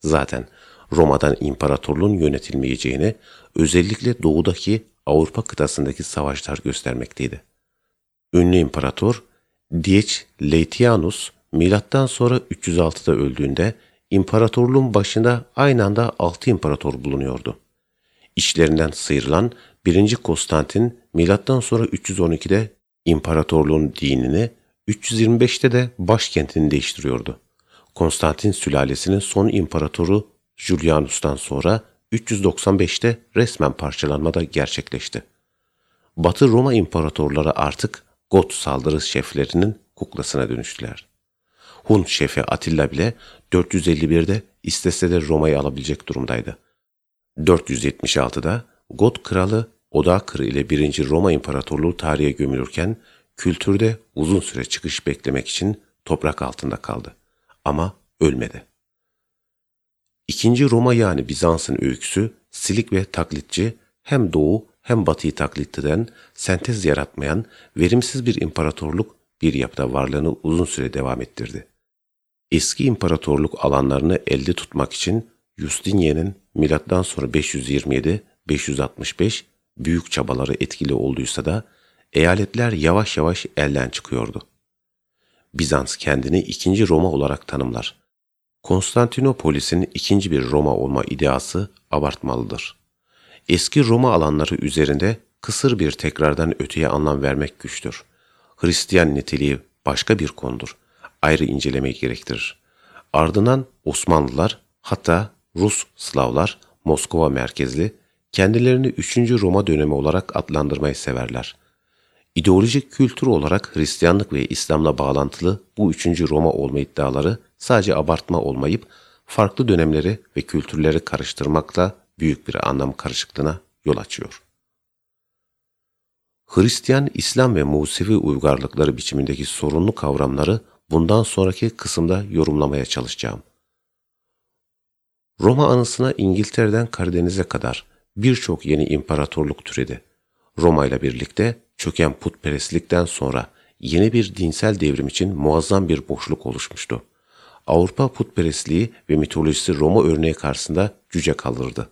Zaten Roma'dan imparatorluğun yönetilmeyeceğini özellikle doğudaki Avrupa kıtasındaki savaşlar göstermekteydi. Ünlü imparator Diec Laetianus milattan sonra 306'da öldüğünde imparatorluğun başında aynı anda 6 imparator bulunuyordu. İçlerinden sıyrılan 1. Konstantin milattan sonra 312'de imparatorluğun dinini, 325'te de başkentini değiştiriyordu. Konstantin sülalesinin son imparatoru Julianus'tan sonra 395'te resmen parçalanma da gerçekleşti. Batı Roma imparatorları artık Got saldırı şeflerinin kuklasına dönüştüler. Hun şefi Atilla bile 451'de istese de Roma'yı alabilecek durumdaydı. 476'da Got kralı Odakır ile 1. Roma İmparatorluğu tarihe gömülürken kültürde uzun süre çıkış beklemek için toprak altında kaldı. Ama ölmedi. İkinci Roma yani Bizans'ın öyküsü silik ve taklitçi hem doğu hem batıyı taklit eden, sentez yaratmayan, verimsiz bir imparatorluk bir yapıda varlığını uzun süre devam ettirdi. Eski imparatorluk alanlarını elde tutmak için Justinian'ın milattan sonra 527-565 büyük çabaları etkili olduysa da eyaletler yavaş yavaş elden çıkıyordu. Bizans kendini ikinci Roma olarak tanımlar. Konstantinopolis'in ikinci bir Roma olma ideası abartmalıdır. Eski Roma alanları üzerinde kısır bir tekrardan öteye anlam vermek güçtür. Hristiyan niteliği başka bir konudur. Ayrı incelemeyi gerektirir. Ardından Osmanlılar hatta Rus Slavlar Moskova merkezli kendilerini 3. Roma dönemi olarak adlandırmayı severler. İdeolojik kültür olarak Hristiyanlık ve İslam'la bağlantılı bu 3. Roma olma iddiaları sadece abartma olmayıp farklı dönemleri ve kültürleri karıştırmakla büyük bir anlam karışıklığına yol açıyor. Hristiyan, İslam ve Musevi uygarlıkları biçimindeki sorunlu kavramları bundan sonraki kısımda yorumlamaya çalışacağım. Roma anısına İngiltere'den Karadeniz'e kadar birçok yeni imparatorluk türedi. Roma ile birlikte çöken putperestlikten sonra yeni bir dinsel devrim için muazzam bir boşluk oluşmuştu. Avrupa putperestliği ve mitolojisi Roma örneği karşısında cüce kaldırdı.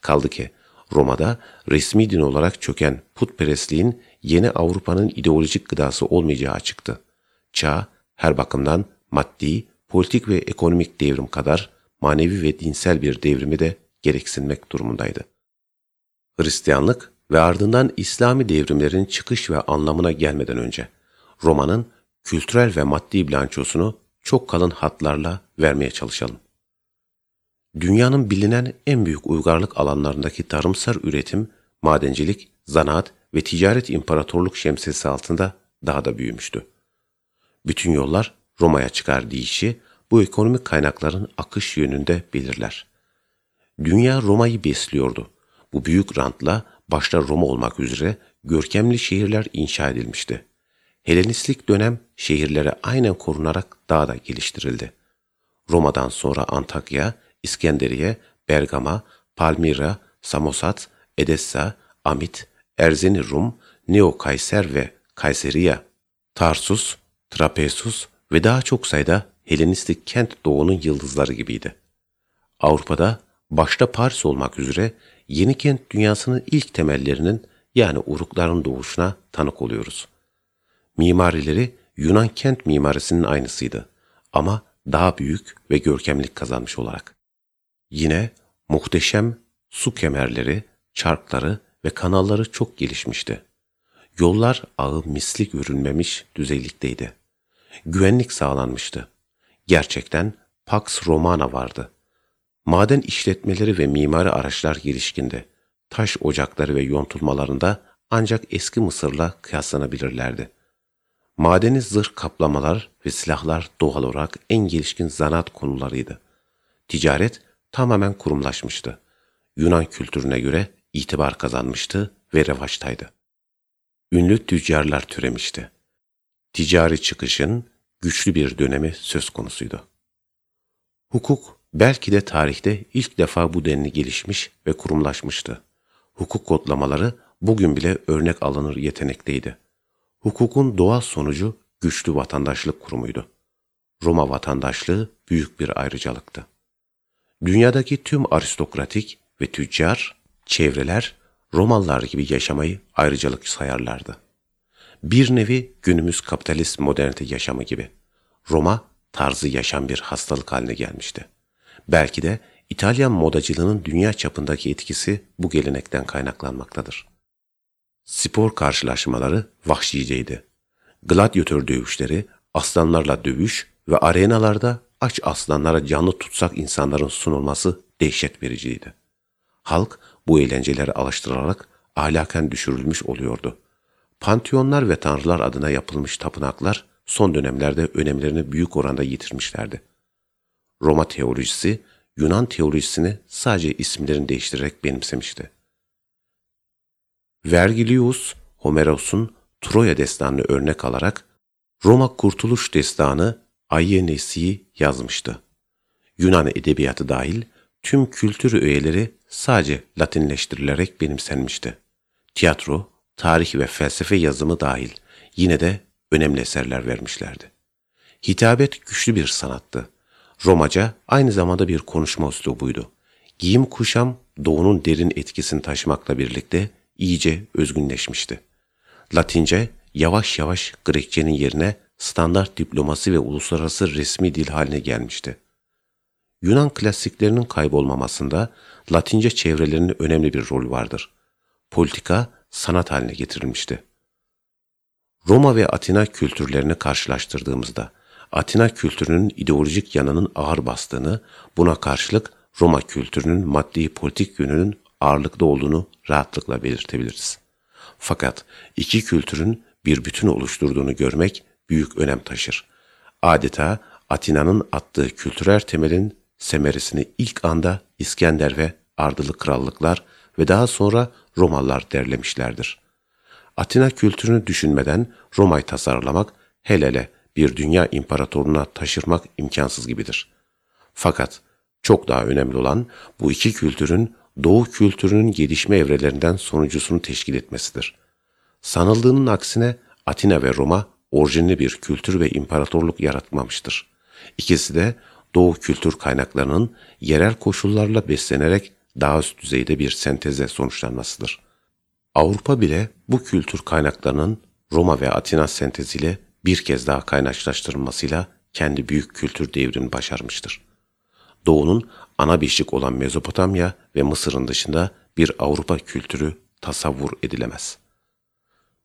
Kaldı ki Roma'da resmi din olarak çöken putperestliğin yeni Avrupa'nın ideolojik gıdası olmayacağı açıktı. Çağ her bakımdan maddi, politik ve ekonomik devrim kadar manevi ve dinsel bir devrimi de gereksinmek durumundaydı. Hristiyanlık ve ardından İslami devrimlerin çıkış ve anlamına gelmeden önce Roma'nın kültürel ve maddi bilançosunu çok kalın hatlarla vermeye çalışalım. Dünyanın bilinen en büyük uygarlık alanlarındaki tarımsal üretim, madencilik, zanaat ve ticaret imparatorluk şemsiyesi altında daha da büyümüştü. Bütün yollar Roma'ya çıkar deyişi bu ekonomik kaynakların akış yönünde belirler. Dünya Roma'yı besliyordu. Bu büyük rantla başta Roma olmak üzere görkemli şehirler inşa edilmişti. Helenistik dönem şehirlere aynen korunarak daha da geliştirildi. Roma'dan sonra Antakya, İskenderiye, Bergama, Palmira, Samosat, Edessa, Amit, Erzeni Rum, Neo Kayser ve Kayseriya, Tarsus, Trapesus ve daha çok sayıda Helenistik kent doğunun yıldızları gibiydi. Avrupa'da başta Paris olmak üzere yeni kent dünyasının ilk temellerinin yani urukların doğuşuna tanık oluyoruz. Mimarileri Yunan kent mimarisinin aynısıydı ama daha büyük ve görkemlik kazanmış olarak. Yine muhteşem su kemerleri, çarkları ve kanalları çok gelişmişti. Yollar ağı mislik örülmemiş düzeylikteydi. Güvenlik sağlanmıştı. Gerçekten Pax Romana vardı. Maden işletmeleri ve mimari araçlar gelişkindi. Taş ocakları ve yontulmalarında ancak eski Mısır'la kıyaslanabilirlerdi. Madeni zırh kaplamalar ve silahlar doğal olarak en gelişkin zanaat konularıydı. Ticaret tamamen kurumlaşmıştı. Yunan kültürüne göre itibar kazanmıştı ve revaçtaydı. Ünlü tüccarlar türemişti. Ticari çıkışın güçlü bir dönemi söz konusuydu. Hukuk belki de tarihte ilk defa bu denli gelişmiş ve kurumlaşmıştı. Hukuk kodlamaları bugün bile örnek alınır yetenekteydi. Hukukun doğal sonucu güçlü vatandaşlık kurumuydu. Roma vatandaşlığı büyük bir ayrıcalıktı. Dünyadaki tüm aristokratik ve tüccar çevreler Romalılar gibi yaşamayı ayrıcalık sayarlardı. Bir nevi günümüz kapitalist modernite yaşamı gibi. Roma tarzı yaşam bir hastalık haline gelmişti. Belki de İtalyan modacılığının dünya çapındaki etkisi bu gelenekten kaynaklanmaktadır. Spor karşılaşmaları vahşiceydi. Gladyatör dövüşleri, aslanlarla dövüş ve arenalarda aç aslanlara canlı tutsak insanların sunulması dehşet vericiydi. Halk bu eğlenceleri alıştırarak ahlaken düşürülmüş oluyordu. Pantiyonlar ve tanrılar adına yapılmış tapınaklar son dönemlerde önemlerini büyük oranda yitirmişlerdi. Roma teolojisi, Yunan teolojisini sadece isimlerini değiştirerek benimsemişti. Vergilius, Homeros'un Troya destanını örnek alarak Roma Kurtuluş Destanı Ayenesi'yi yazmıştı. Yunan edebiyatı dahil tüm kültür öğeleri sadece Latinleştirilerek benimsenmişti. Tiyatro, tarih ve felsefe yazımı dahil yine de önemli eserler vermişlerdi. Hitabet güçlü bir sanattı. Romaca aynı zamanda bir konuşma üslubuydu. Giyim kuşam doğunun derin etkisini taşımakla birlikte iyice özgünleşmişti. Latince yavaş yavaş Grekçenin yerine standart diplomasi ve uluslararası resmi dil haline gelmişti. Yunan klasiklerinin kaybolmamasında Latince çevrelerinin önemli bir rol vardır. Politika sanat haline getirilmişti. Roma ve Atina kültürlerini karşılaştırdığımızda Atina kültürünün ideolojik yanının ağır bastığını, buna karşılık Roma kültürünün maddi politik yönünün ağırlıkta olduğunu rahatlıkla belirtebiliriz. Fakat iki kültürün bir bütün oluşturduğunu görmek büyük önem taşır. Adeta Atina'nın attığı kültürel temelin semeresini ilk anda İskender ve Ardılı krallıklar ve daha sonra Romalılar derlemişlerdir. Atina kültürünü düşünmeden Roma'yı tasarlamak hele hele bir dünya imparatorluğuna taşırmak imkansız gibidir. Fakat çok daha önemli olan bu iki kültürün Doğu kültürünün gelişme evrelerinden sonuncusunu teşkil etmesidir. Sanıldığının aksine Atina ve Roma orijinli bir kültür ve imparatorluk yaratmamıştır. İkisi de Doğu kültür kaynaklarının yerel koşullarla beslenerek daha üst düzeyde bir senteze sonuçlanmasıdır. Avrupa bile bu kültür kaynaklarının Roma ve Atina senteziyle bir kez daha kaynaşlaştırılmasıyla kendi büyük kültür devrini başarmıştır. Doğu'nun ana beşik olan Mezopotamya ve Mısır'ın dışında bir Avrupa kültürü tasavvur edilemez.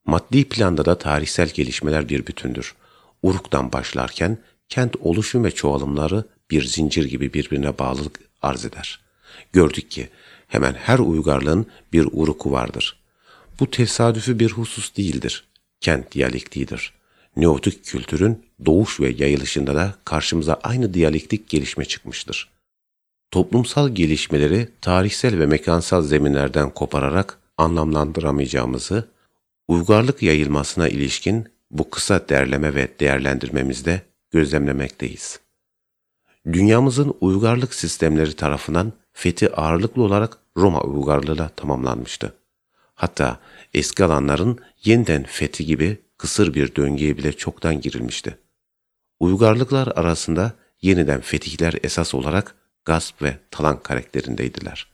Maddi planda da tarihsel gelişmeler bir bütündür. Uruk'tan başlarken kent oluşum ve çoğalımları bir zincir gibi birbirine bağlılık arz eder. Gördük ki hemen her uygarlığın bir uruku vardır. Bu tesadüfü bir husus değildir. Kent diyalektiğidir. Neotik kültürün doğuş ve yayılışında da karşımıza aynı diyalektik gelişme çıkmıştır. Toplumsal gelişmeleri tarihsel ve mekansal zeminlerden kopararak anlamlandıramayacağımızı, uygarlık yayılmasına ilişkin bu kısa derleme ve değerlendirmemizde gözlemlemekteyiz. Dünyamızın uygarlık sistemleri tarafından fethi ağırlıklı olarak Roma uygarlığıyla tamamlanmıştı. Hatta eski alanların yeniden fethi gibi kısır bir döngüye bile çoktan girilmişti. Uygarlıklar arasında yeniden fetihler esas olarak gasp ve talan karakterindeydiler.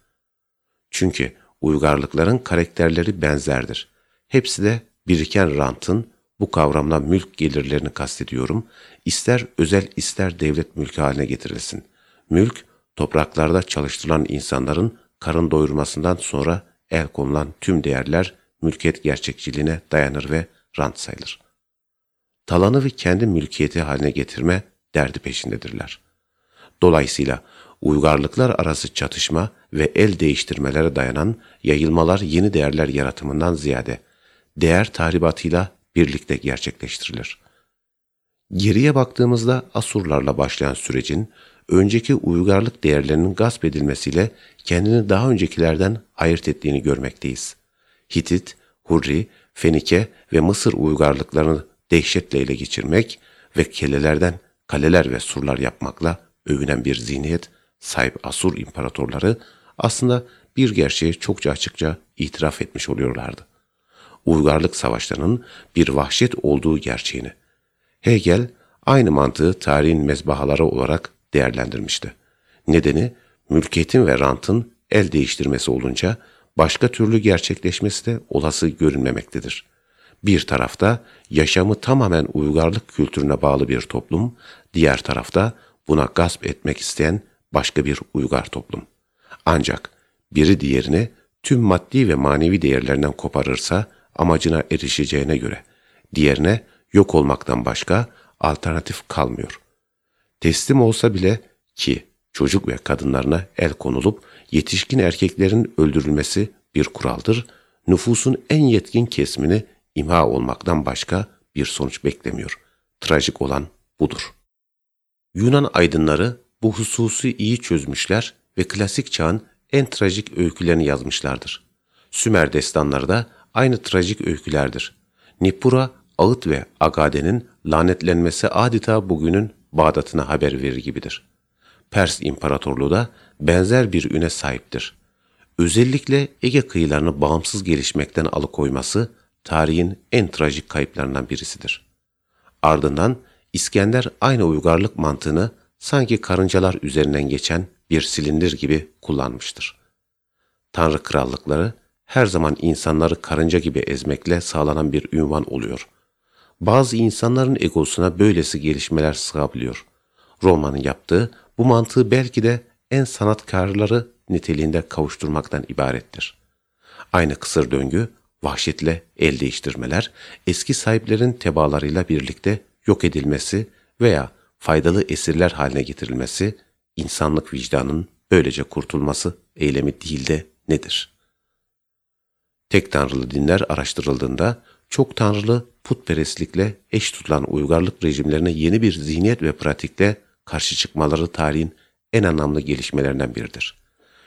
Çünkü uygarlıkların karakterleri benzerdir. Hepsi de biriken rantın, bu kavramla mülk gelirlerini kastediyorum, ister özel ister devlet mülkü haline getirilsin. Mülk, topraklarda çalıştırılan insanların karın doyurmasından sonra el konulan tüm değerler mülkiyet gerçekçiliğine dayanır ve rant sayılır. Talanı ve kendi mülkiyeti haline getirme derdi peşindedirler. Dolayısıyla uygarlıklar arası çatışma ve el değiştirmelere dayanan yayılmalar yeni değerler yaratımından ziyade değer tahribatıyla birlikte gerçekleştirilir. Geriye baktığımızda Asurlarla başlayan sürecin önceki uygarlık değerlerinin gasp edilmesiyle kendini daha öncekilerden ayırt ettiğini görmekteyiz. Hitit, Hurri, Fenike ve Mısır uygarlıklarını dehşetle ele geçirmek ve kelelerden kaleler ve surlar yapmakla övünen bir zihniyet sahip Asur imparatorları aslında bir gerçeği çokça açıkça itiraf etmiş oluyorlardı. Uygarlık savaşlarının bir vahşet olduğu gerçeğini. Hegel aynı mantığı tarihin mezbahaları olarak değerlendirmişti. Nedeni mülkiyetin ve rantın el değiştirmesi olunca başka türlü gerçekleşmesi de olası görünmemektedir. Bir tarafta yaşamı tamamen uygarlık kültürüne bağlı bir toplum, diğer tarafta buna gasp etmek isteyen başka bir uygar toplum. Ancak biri diğerini tüm maddi ve manevi değerlerinden koparırsa amacına erişeceğine göre diğerine yok olmaktan başka alternatif kalmıyor. Teslim olsa bile ki çocuk ve kadınlarına el konulup yetişkin erkeklerin öldürülmesi bir kuraldır, nüfusun en yetkin kesmini imha olmaktan başka bir sonuç beklemiyor. Trajik olan budur. Yunan aydınları bu hususu iyi çözmüşler ve klasik çağın en trajik öykülerini yazmışlardır. Sümer destanları da aynı trajik öykülerdir. Nippura, Ağıt ve Agade'nin lanetlenmesi adeta bugünün Bağdat'ına haber verir gibidir. Pers İmparatorluğu da benzer bir üne sahiptir. Özellikle Ege kıyılarını bağımsız gelişmekten alıkoyması tarihin en trajik kayıplarından birisidir. Ardından İskender aynı uygarlık mantığını sanki karıncalar üzerinden geçen bir silindir gibi kullanmıştır. Tanrı krallıkları her zaman insanları karınca gibi ezmekle sağlanan bir ünvan oluyor. Bazı insanların egosuna böylesi gelişmeler sığabiliyor. Roma'nın yaptığı bu mantığı belki de en sanatkarları niteliğinde kavuşturmaktan ibarettir. Aynı kısır döngü, vahşetle el değiştirmeler, eski sahiplerin tebaalarıyla birlikte yok edilmesi veya faydalı esirler haline getirilmesi, insanlık vicdanının böylece kurtulması eylemi değil de nedir? Tek tanrılı dinler araştırıldığında çok tanrılı putperestlikle eş tutulan uygarlık rejimlerine yeni bir zihniyet ve pratikle karşı çıkmaları tarihin en anlamlı gelişmelerinden biridir.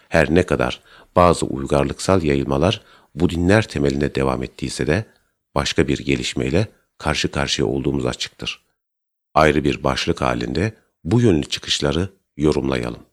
Her ne kadar bazı uygarlıksal yayılmalar bu dinler temeline devam ettiyse de başka bir gelişmeyle karşı karşıya olduğumuz açıktır. Ayrı bir başlık halinde bu yönlü çıkışları yorumlayalım.